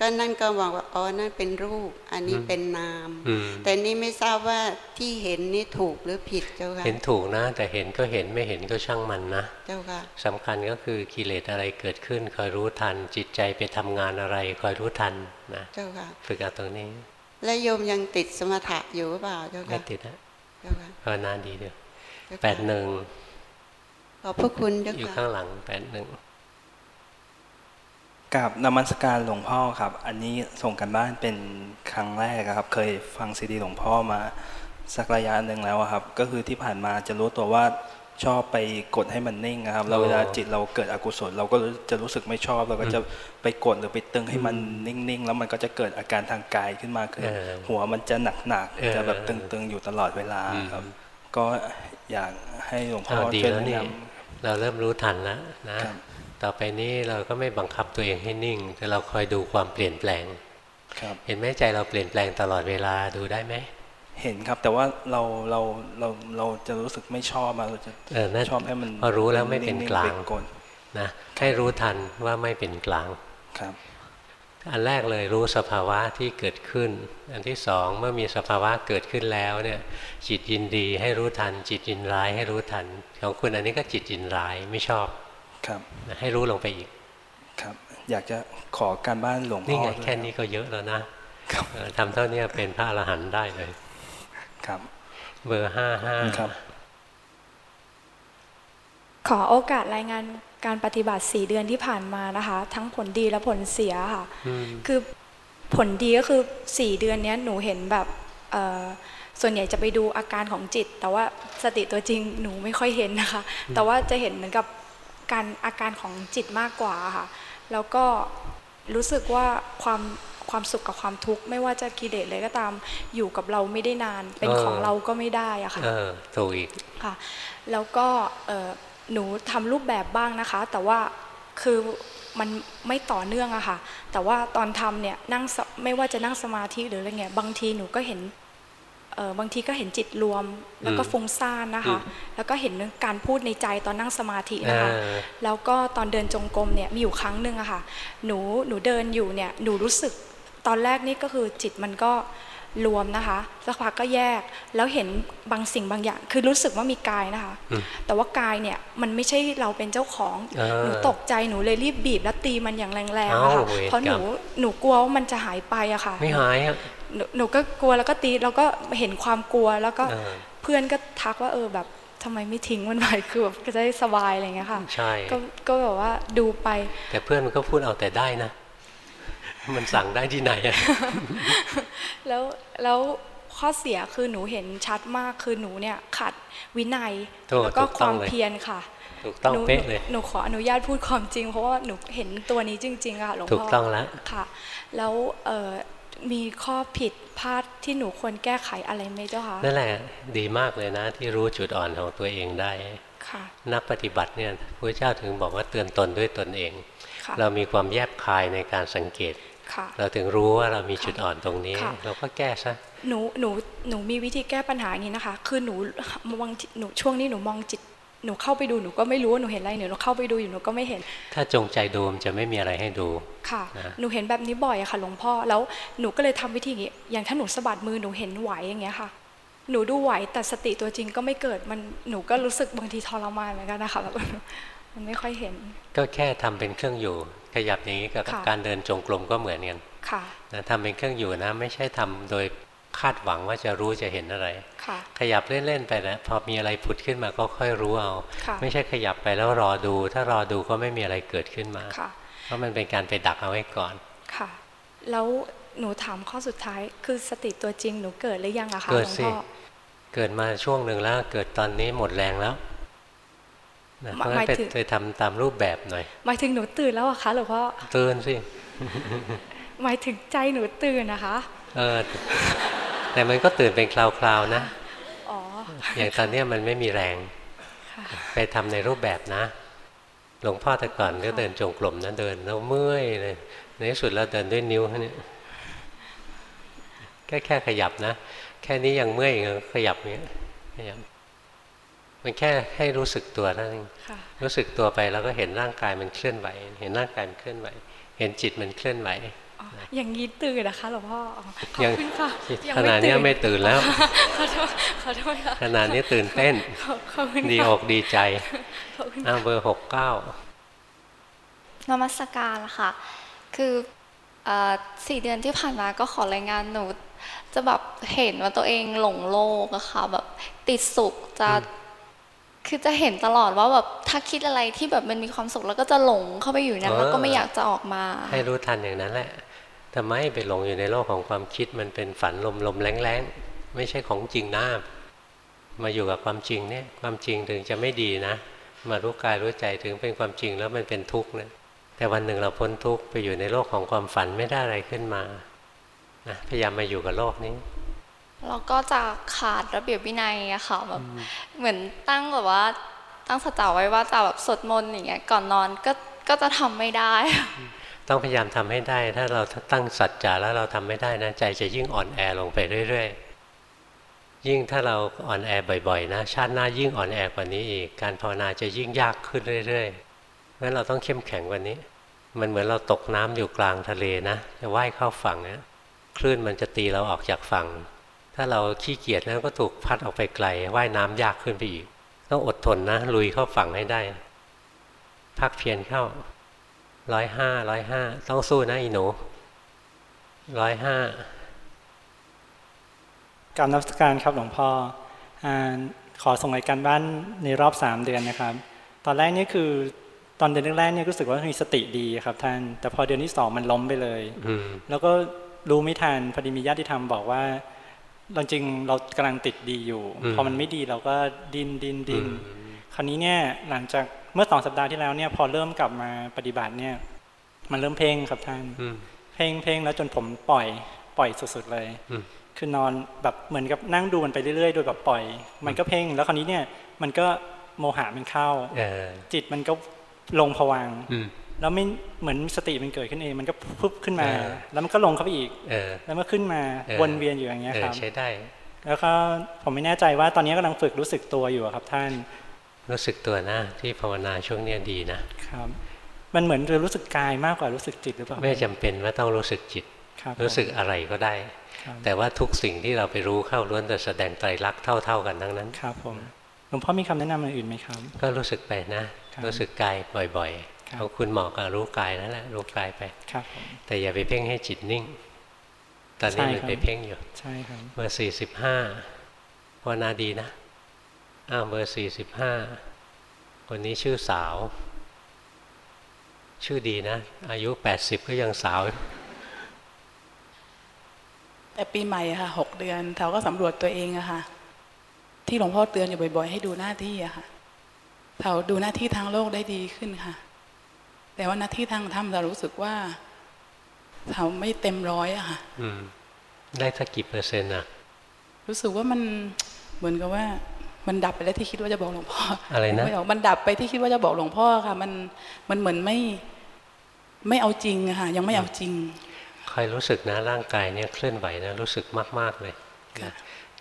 ก็นั่นก็บอกว่าอ๋อนั่นเป็นรูป อันนี้เป็นนาม แต่นี่ไม่ทราบว่าที่เห็นนี่ถูกหรือผิดเจ้าค่ะเห็นถูกนะ แต่เห็นก็เห็นไม่เห็นก็ช่างมันนะเจ้าค่ะสำคัญก็คือกิเลสอะไรเกิดขึ้น คอยรู้ทัน จิตใจไปทำงานอะไร คอยรู้ทันนะเจ้าค่ะฝึกเอาตรงนี้ และโยมยังติดสมถะอยู่หรือเปล่าเจ้าค่ะไม่ติดนะเจ้าค่ะ ภาวนาดีเดียวแปดหนึ่งขอบพระคุณเจ้าค่ะอยู่ข้างหลังแปดหนึ่งกับนมัสการหลวงพ่อครับ อันนี้ส่งกันบ้านเป็นครั้งแรกครับ เคยฟังซีดีหลวงพ่อมาสักระยะหนึ่งแล้วครับ ก็คือที่ผ่านมาจะรู้ตัวว่า ชอบไปกดให้มันนิ่งครับเราเวลาจิตเราเกิดอกุศล เราก็จะรู้สึกไม่ชอบ เราก็จะไปกดหรือไปตึงให้มันนิ่งๆ แล้วมันก็จะเกิดอาการทางกายขึ้นมาคือหัวมันจะหนักๆจะแบบตึงๆ อยู่ตลอดเวลาครับ ก็อยากให้หลวงพ่อช่วยแนะนำเราเริ่มรู้ทันแล้วนะ ต่อไปนี้เราก็ไม่บังคับตัวเองให้นิ่ง แต่เราคอยดูความเปลี่ยนแปลงครับเห็นไหมใจเราเปลี่ยนแปลงตลอดเวลาดูได้ไหม เห็นครับ แต่ว่าเราเราเราเราจะรู้สึกไม่ชอบเราจะชอบให้มันพอรู้แล้วไม่เป็นกลางนะให้รู้ทันว่าไม่เป็นกลางครับอันแรกเลยรู้สภาวะที่เกิดขึ้น อันที่สองเมื่อมีสภาวะเกิดขึ้นแล้วเนี่ยจิตยินดีให้รู้ทัน จิตยินร้ายให้รู้ทัน ของคุณอันนี้ก็จิตยินร้ายไม่ชอบครับให้รู้ลงไปอีกครับ อยากจะขอการบ้านหลวงพ่อนี่ไงแค่นี้ก็เยอะแล้วนะทำเท่านี้เป็นพระอรหันต์ได้เลย ครับ เบอร์ห้าห้าครับ ขอโอกาสรายงานการปฏิบัติสี่เดือนที่ผ่านมานะคะ ทั้งผลดีและผลเสียค่ะ คือผลดีก็คือสี่เดือนนี้หนูเห็นแบบส่วนใหญ่จะไปดูอาการของจิต แต่ว่าสติตัวจริงหนูไม่ค่อยเห็นนะคะ แต่ว่าจะเห็นเหมือนกับการอาการของจิตมากกว่าค่ะ แล้วก็รู้สึกว่าความ ความสุขกับความทุกข์ไม่ว่าจะกิเลสเลยก็ตามอยู่กับเราไม่ได้นาน เป็นของเราก็ไม่ได้อะค่ะเออถูกอีกค่ะ แล้วก็หนูทำรูปแบบบ้างนะคะ แต่ว่าคือมันไม่ต่อเนื่องอะค่ะ แต่ว่าตอนทำเนี่ยนั่งไม่ว่าจะนั่งสมาธิหรืออะไรเงี้ยบางทีหนูก็เห็นบางทีก็เห็นจิตรวมแล้วก็ฟุ้งซ่านนะคะ แล้วก็เห็นการพูดในใจตอนนั่งสมาธินะคะ แล้วก็ตอนเดินจงกรมเนี่ยมีอยู่ครั้งหนึ่งอะค่ะ หนูหนูเดินอยู่เนี่ยหนูรู้สึก ตอนแรกนี่ก็คือจิตมันก็รวมนะคะสักพักก็แยกแล้วเห็นบางสิ่งบางอย่าง คือรู้สึกว่ามีกายนะคะ แต่ว่ากายเนี่ยมันไม่ใช่เราเป็นเจ้าของหนูตกใจหนูเลยรีบบีบแล้วตีมันอย่างแรงๆค่ะเพราะหนูหนูกลัวว่ามันจะหายไปอะค่ะ ไม่หายอะหนูก็กลัวแล้วก็ตีแล้วก็เห็นความกลัวแล้วก็เพื่อนก็ทักว่าเออแบบทำไมไม่ทิ้งมันไปคือแบบก็จะได้สบายอะไรเงี้ยค่ะใช่ก็ก็แบบว่าดูไป แต่เพื่อนมันก็พูดเอาแต่ได้นะ มันสั่งได้ที่ไหนอะแล้วแล้วข้อเสียคือหนูเห็นชัดมากคือหนูเนี่ยขัดวินัยแล้วก็ความเพียรค่ะถูกต้องเป๊ะเลยหนูขออนุญาตพูดความจริง เพราะว่าหนูเห็นตัวนี้จริงๆค่ะหลวงพ่อถูกต้องแล้วค่ะ แล้วมีข้อผิดพลาดที่หนูควรแก้ไขอะไรไหมเจ้าคะนั่นแหละดีมากเลยนะ ที่รู้จุดอ่อนของตัวเองได้นักปฏิบัติเนี่ยพระเจ้าถึงบอกว่าเตือนตนด้วยตนเอง เรามีความแยบคายในการสังเกต เราถึงรู้ว่าเรามีจุดอ่อนตรงนี้ เราก็แก้ซะหนูหนูหนูมีวิธีแก้ปัญหาอย่างนี้นะคะ คือหนูมองหนูช่วงนี้หนูมองจิตหนูเข้าไปดูหนูก็ไม่รู้ว่าหนูเห็นอะไรหนูเข้าไปดูอยู่หนูก็ไม่เห็น ถ้าจงใจดูมันจะไม่มีอะไรให้ดูค่ะหนูเห็นแบบนี้บ่อยอะค่ะหลวงพ่อแล้วหนูก็เลยทำวิธีอย่างนี้อย่างถ้าหนูสะบัดมือหนูเห็นไหวอย่างเงี้ยค่ะ หนูดูไหวแต่สติตัวจริงก็ไม่เกิดมันหนูก็รู้สึกบางทีทรมานเหมือนกันนะคะแบบมันไม่ค่อยเห็น ก็แค่ทำเป็นเครื่องอยู่ ขยับอย่างนี้กับการเดินจงกรมก็เหมือนกันนะทำเป็นเครื่องอยู่นะ ไม่ใช่ทำโดยคาดหวังว่าจะรู้จะเห็นอะไร ขยับเล่น ๆ ไปนะพอมีอะไรผุดขึ้นมาก็ค่อยรู้เอา ไม่ใช่ขยับไปแล้วรอดู ถ้ารอดูก็ไม่มีอะไรเกิดขึ้นมา เพราะมันเป็นการไปดักเอาไว้ก่อนค่ะ แล้วหนูถามข้อสุดท้ายคือสติตัวจริงหนูเกิดหรือยังอะคะหลวงพ่อเกิดมาช่วงหนึ่งแล้ว เกิดตอนนี้หมดแรงแล้ว นะเพราะงั้นไปทำตามรูปแบบหน่อย หมายถึงหนูตื่นแล้วอะคะหลวงพ่อตื่นสิหมายถึงใจหนูตื่นนะคะ เออ แต่มันก็ตื่นเป็นคราวๆนะอย่างตอนนี้มันไม่มีแรง ไปทำในรูปแบบนะ หลวงพ่อแต่ก่อนก็เดินจงกรมนะเดินแล้วเมื่อยเลยในที่สุดเราเดินด้วยนิ้วนี่แค่แค่ขยับนะ แค่นี้ยังเมื่อยขยับเนี้ยขยับ มันแค่ให้รู้สึกตัวนั่นเองรู้สึกตัวไปแล้วก็เห็นร่างกายมันเคลื่อนไหว เห็นร่างกายมันเคลื่อนไหว เห็นจิตมันเคลื่อนไหวอย่างนี้ตื่นนะคะหลวงพ่อยังขนาดนี้ไม่ตื่นแล้ว ขอโทษขอโทษขนาดนี้ตื่นเต้น ดีอกดีใจอ้าเบอร์หกเก้านมัสการค่ะ คือสี่เดือนที่ผ่านมาก็ขอรายงานหนู จะแบบเห็นว่าตัวเองหลงโลกอะค่ะ แบบติดสุขจะ คือจะเห็นตลอดว่าแบบถ้าคิดอะไรที่แบบมันมีความสุขแล้วก็จะหลงเข้าไปอยู่นั้นแล้วก็ไม่อยากจะออกมา ให้รู้ทันอย่างนั้นแหละทำไมไปหลงอยู่ในโลกของความคิดมันเป็นฝันลมลมแรงแรงไม่ใช่ของจริงนะมาอยู่กับความจริงเนี่ยความจริงถึงจะไม่ดีนะ มารู้กายรู้ใจถึงเป็นความจริงแล้วมันเป็นทุกข์นะแต่วันหนึ่งเราพ้นทุกข์ไปอยู่ในโลกของความฝันไม่ได้อะไรขึ้นมานะพยายามมาอยู่กับโลกนี้ เราก็จะขาดระเบียบวินัยอะค่ะแบบเหมือนตั้งแบบว่าตั้งสติไว้ว่าจะแบบสวดมนต์อย่างเงี้ยก่อนนอนก็ก็จะทำไม่ได้ ต้องพยายามทำให้ได้ ถ้าเราตั้งสัจจะแล้วเราทำไม่ได้นะใจจะยิ่งอ่อนแอลงไปเรื่อยๆ ยิ่งถ้าเราอ่อนแอบ่อยๆ นะ ชาติหน้ายิ่งอ่อนแอกว่านี้อีก การภาวนาจะยิ่งยากขึ้นเรื่อยๆงั้นเราต้องเข้มแข็งกว่านี้ มันเหมือนเราตกน้ำอยู่กลางทะเลนะจะว่ายเข้าฝั่งเนี้ยคลื่นมันจะตีเราออกจากฝั่ง ถ้าเราขี้เกียจนะก็ถูกพัดออกไปไกลว่ายน้ำยากขึ้นไปอีก ต้องอดทนนะ ลุยเข้าฝั่งให้ได้ พักเพียรเข้าร้อยห้าร้อยห้าต้องสู้นะอีหนูร้อยห้าการนักการครับหลวงพ่ออขอส่งรายการบ้านในรอบสามเดือนนะครับ ตอนแรกนี่คือตอนเดือนแรกเนี่ยรู้สึกว่ามีสติดีครับท่าน แต่พอเดือนที่สองมันล้มไปเลยแล้วก็รู้ไม่ทันพอดีมีญาติธรรมบอกว่า จริงเรากำลังติดดีอยู่พอมันไม่ดีเราก็ดินดินดินคราวนี้เนี่ยหลังจากเมื่อสองสัปดาห์ที่แล้วเนี่ยพอเริ่มกลับมาปฏิบัติเนี่ย มันเริ่มเพ่งครับท่านเพ่งเพ่งแล้วจนผมปล่อยปล่อยสุดๆเลยคือนอนแบบเหมือนกับนั่งดูมันไปเรื่อยๆ โดยแบบปล่อย มันก็เพ่งแล้วคราวนี้เนี่ยมันก็โมหะมันเข้าจิตมันก็ลงผวัง แล้วไม่เหมือนสติมันเกิดขึ้นเองมันก็พุบขึ้นมา แล้วมันก็ลงเข้าไปอีกแล้วมันขึ้นมาวนเวียนอยู่อย่างเงี้ยครับใช้ได้ แล้วก็ผมไม่แน่ใจว่าตอนนี้กำลังฝึกรู้สึกตัวอยู่ครับท่าน รู้สึกตัวนะที่ภาวนาช่วงนี้ดีนะครับ มันเหมือนจะรู้สึกกายมากกว่ารู้สึกจิตหรือเปล่าไม่จำเป็นว่าต้องรู้สึกจิต รู้สึกอะไรก็ได้ แต่ว่าทุกสิ่งที่เราไปรู้เข้าล้วนแต่แสดงไตรลักษณ์เท่า ๆกันทั้งนั้นครับผมหลวงพ่อมีคำแนะนำอะไรอื่นไหมครับ ก็รู้สึกไปนะ รู้สึกกายบ่อยๆ เอาคุณหมอก็รู้กายนั่นแหละรู้กายไปครับแต่อย่าไปเพ่งให้จิตนิ่ง ตอนนี้มันไปเพ่งอยู่ใช่ครับเบอร์สี่สิบห้าภาวนาดีนะอ้าวเบอร์สี่สิบห้าคนนี้ชื่อสาว ชื่อดีนะ อายุแปดสิบก็ยังสาว แต่ปีใหม่ค่ะหกเดือนเราก็สำรวจตัวเองอะค่ะ ที่หลวงพ่อเตือนอยู่บ่อย ๆ ให้ดูหน้าที่อะค่ะเราดูหน้าที่ทางโลกได้ดีขึ้นค่ะ แต่ว่าหน้าที่ทางธรรมเรารู้สึกว่าเราไม่เต็มร้อยอะค่ะได้สักกี่เปอร์เซ็นต์อะรู้สึกว่ามันเหมือนกับว่า มันดับไปแล้วที่คิดว่าจะบอกหลวงพ่ออะไรนะไม่ออกมันดับไปที่คิดว่าจะบอกหลวงพ่อค่ะ มันมันเหมือนไม่ไม่เอาจริงอะค่ะ ยังไม่เอาจริงคอยรู้สึกนะร่างกายเนี่ยเคลื่อนไหวนะรู้สึกมาก ๆ เลย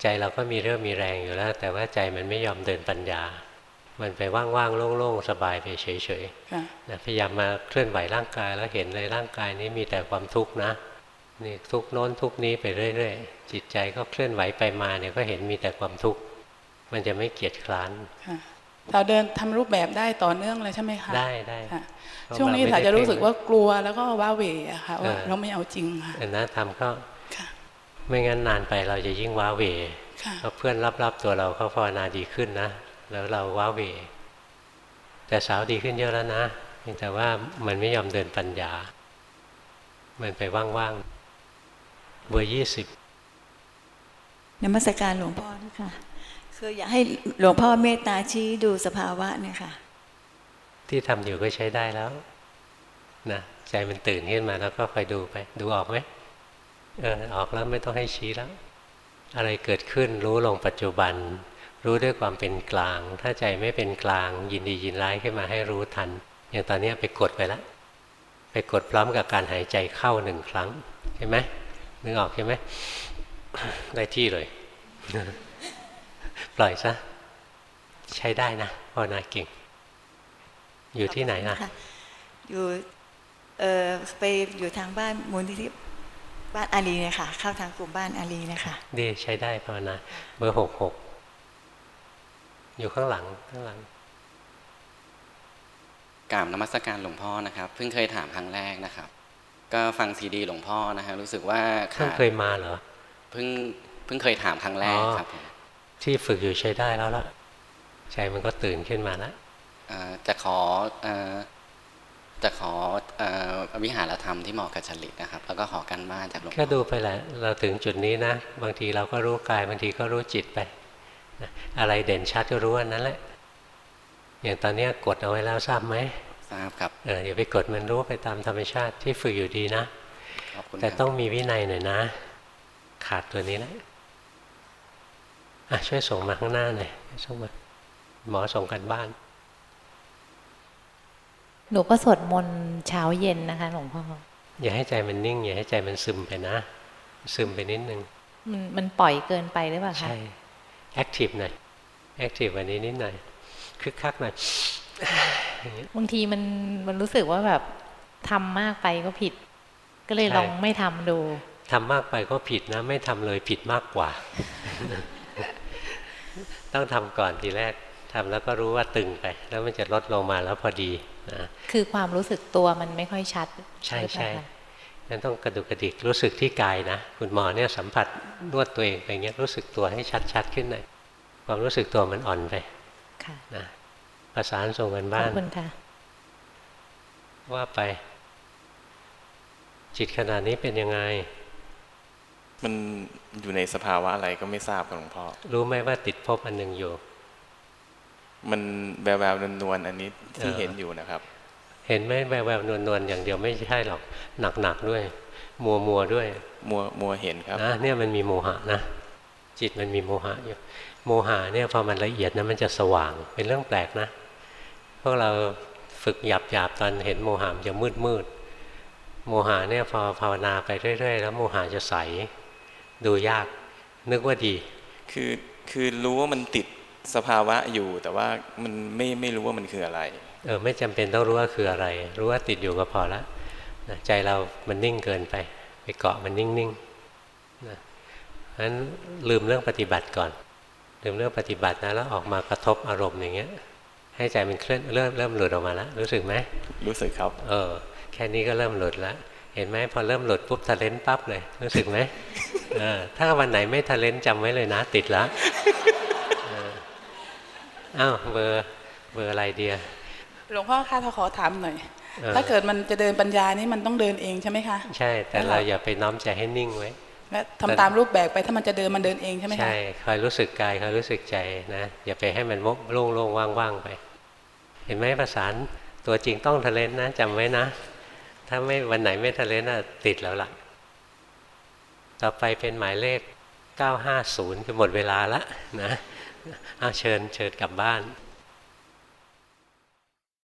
ใจเราก็มีเรื่องมีแรงอยู่แล้ว แต่ว่าใจมันไม่ยอมเดินปัญญา มันไปว่างๆโล่งๆสบายไปเฉยๆนะพยายามมาเคลื่อนไหวร่างกายแล้วเห็นเลยร่างกายนี้มีแต่ความทุกข์นะนี่ทุกโน้นทุกนี้ไปเรื่อยๆจิตใจก็เคลื่อนไหวไปมาเนี่ยก็เห็นมีแต่ความทุกข์มันจะไม่เกียจคร้านเราเดินทำรูปแบบได้ต่อเนื่องเลยใช่ไหมคะได้ได้ช่วงนี้ถ้าจะรู้สึกว่ากลัวแล้วก็ว้าเวอะค่ะว่าเราไม่เอาจริงค่ะนะทำก็ไม่งั้นนานไปเราจะยิ่งว้าเวเพราะเพื่อนรับๆตัวเราเขาภาวนาดีขึ้นนะ แล้วเราว้าเวแต่สาวดีขึ้นเยอะแล้วนะแต่ว่ามันไม่ยอมเดินปัญญา มันไปว่างๆเบอร์ยี่สิบนมัสการหลวงพ่อนะคะคืออยากให้หลวงพ่อเมตตาชี้ดูสภาวะเนี่ยค่ะ ที่ทำอยู่ก็ใช้ได้แล้วนะใจมันตื่นขึ้นมาแล้วก็คอยดูไป ดูออกไหมเออออกแล้วไม่ต้องให้ชี้แล้ว อะไรเกิดขึ้นรู้ลงปัจจุบัน รู้ด้วยความเป็นกลาง ถ้าใจไม่เป็นกลาง ยินดียินร้ายขึ้นมาให้รู้ทัน อย่างตอนนี้ไปกดไปแล้วไปกดพร้อมกับการหายใจเข้าหนึ่งครั้งใช่ไหมนึกออกใช่ไหมได้ที่เลย ปล่อยซะ ใช้ได้นะภาวนาเก่ง อยู่ที่ไหนอะอยู่เออไปอยู่ทางบ้านมูลนิธิบ้านอาลีเนี่ยค่ะ เข้าทางกลุ่มบ้านอาลีเนี่ยค่ะดีใช้ได้ภาวนาเบอร์หกหก อยู่ข้างหลังข้างหลังกราบนมัสการหลวงพ่อนะครับ เพิ่งเคยถามครั้งแรกนะครับ ก็ฟังซีดีหลวงพ่อนะฮะรู้สึกว่าเพิ่งเคยมาเหรอเพิ่งเพิ่งเคยถามครั้งแรกครับ ที่ฝึกอยู่ใช้ได้แล้วละใจมันก็ตื่นขึ้นมาแล้วจะขอจะขอวิหารธรรมที่เหมาะกับจริตนะครับ แล้วก็ขอกันบ้านจากหลวงพ่อแค่ดูไปแหละเราถึงจุดนี้นะ บางทีเราก็รู้กายบางทีก็รู้จิตไป อะไรเด่นชัดก็รู้อันนั้นแหละ อย่างตอนนี้กดเอาไว้แล้วทราบไหมทราบครับเอออย่าไปกดมันรู้ไปตามธรรมชาติที่ฝึกอยู่ดีนะแต่ต้องมีวินัยหน่อยนะ ขาดตัวนี้แหละอะช่วยส่งมาข้างหน้าหน่อยส่งมาหมอส่งกันบ้าน หนูก็สวดมนต์เช้าเย็นนะคะหลวงพ่ออย่าให้ใจมันนิ่ง อย่าให้ใจมันซึมไปนะ ซึมไปนิดนึง มันมันปล่อยเกินไปหรือเปล่าคะใช่ active หน่อย active วันนี้นิดหน่อยคึกคักหน่อยบางทีมันมันรู้สึกว่าแบบทำมากไปก็ผิด ก็เลยลองไม่ทำดูทำมากไปก็ผิดนะ ไม่ทำเลยผิดมากกว่า ต้องทำก่อนทีแรกทำแล้วก็รู้ว่าตึงไป แล้วมันจะลดลงมาแล้วพอดีนะคือความรู้สึกตัวมันไม่ค่อยชัด ใช่ใช่ งั้นต้องกระดุกกระดิกรู้สึกที่กายนะ คุณหมอเนี่ยสัมผัสนวดตัวเองไปเงี้ยรู้สึกตัวให้ชัดๆขึ้นหน่อยความรู้สึกตัวมันอ่อนไปนะประสานส่งกันบ้านขอบคุณค่ะว่าไป จิตขนาดนี้เป็นยังไง มันอยู่ในสภาวะอะไรก็ไม่ทราบหลวงพ่อรู้ไหมว่าติดภพอันหนึ่งอยู่ มันแววแววนวลอันนี้ที่เห็นอยู่นะครับ เห็นไหมแววแววนวลนวลอย่างเดียวไม่ใช่หรอกหนักหนักด้วย มัวมัวด้วย มัวมัวเห็นครับนะเนี่ยมันมีโมหะนะ จิตมันมีโมหะอยู่โมหะเนี่ยพอมันละเอียดนะมันจะสว่างเป็นเรื่องแปลกนะพวกเราฝึกหยาบหยาบตอนเห็นโมหะมันจะมืดมืดโมหะเนี่ยพอภาวนาไปเรื่อย ๆ แล้วโมหะจะใสดูยากนึกว่าดี คือคือรู้ว่ามันติดสภาวะอยู่ แต่ว่ามันไม่ไม่รู้ว่ามันคืออะไร เออไม่จำเป็นต้องรู้ว่าคืออะไร รู้ว่าติดอยู่ก็พอละใจเรามันนิ่งเกินไป ไปเกาะมันนิ่งๆนะฉะนั้นลืมเรื่องปฏิบัติก่อน ลืมเรื่องปฏิบัตินะแล้วออกมากระทบอารมณ์อย่างเงี้ย ให้ใจมันเคลื่อนเริ่มเริ่มหลุดออกมาแล้วรู้สึกไหมรู้สึกครับ เออ แค่นี้ก็เริ่มหลุดแล้วเห็นไหมพอเริ่มหลุดปุ๊บทะเลนปั๊บเลยรู้สึกไหมเออถ้าวันไหนไม่ทะเลนจำไว้เลยนะ ติดแล้วอ้าวเบอร์เบอร์อะไรเดีย หลวงพ่อคะถ้าขอถามหน่อย ถ้าเกิดมันจะเดินปัญญานี่มันต้องเดินเองใช่ไหมคะ ใช่ แต่เราอย่าไปน้อมใจให้นิ่งไว้และทำตามรูปแบบไปถ้ามันจะเดินมันเดินเองใช่ไหมคะ ใช่คอยรู้สึกกายคอยรู้สึกใจนะอย่าไปให้มันมกโล่งโล่งว่างๆไป เห็นไหมภาษาตัวจริงต้องทะเลนนะจำไว้นะ ถ้าไม่วันไหนไม่ทะเลนน่ะติดแล้วล่ะ ต่อไปเป็นหมายเลข 950คือหมดเวลาละนะเอาเชิญเชิญกลับบ้าน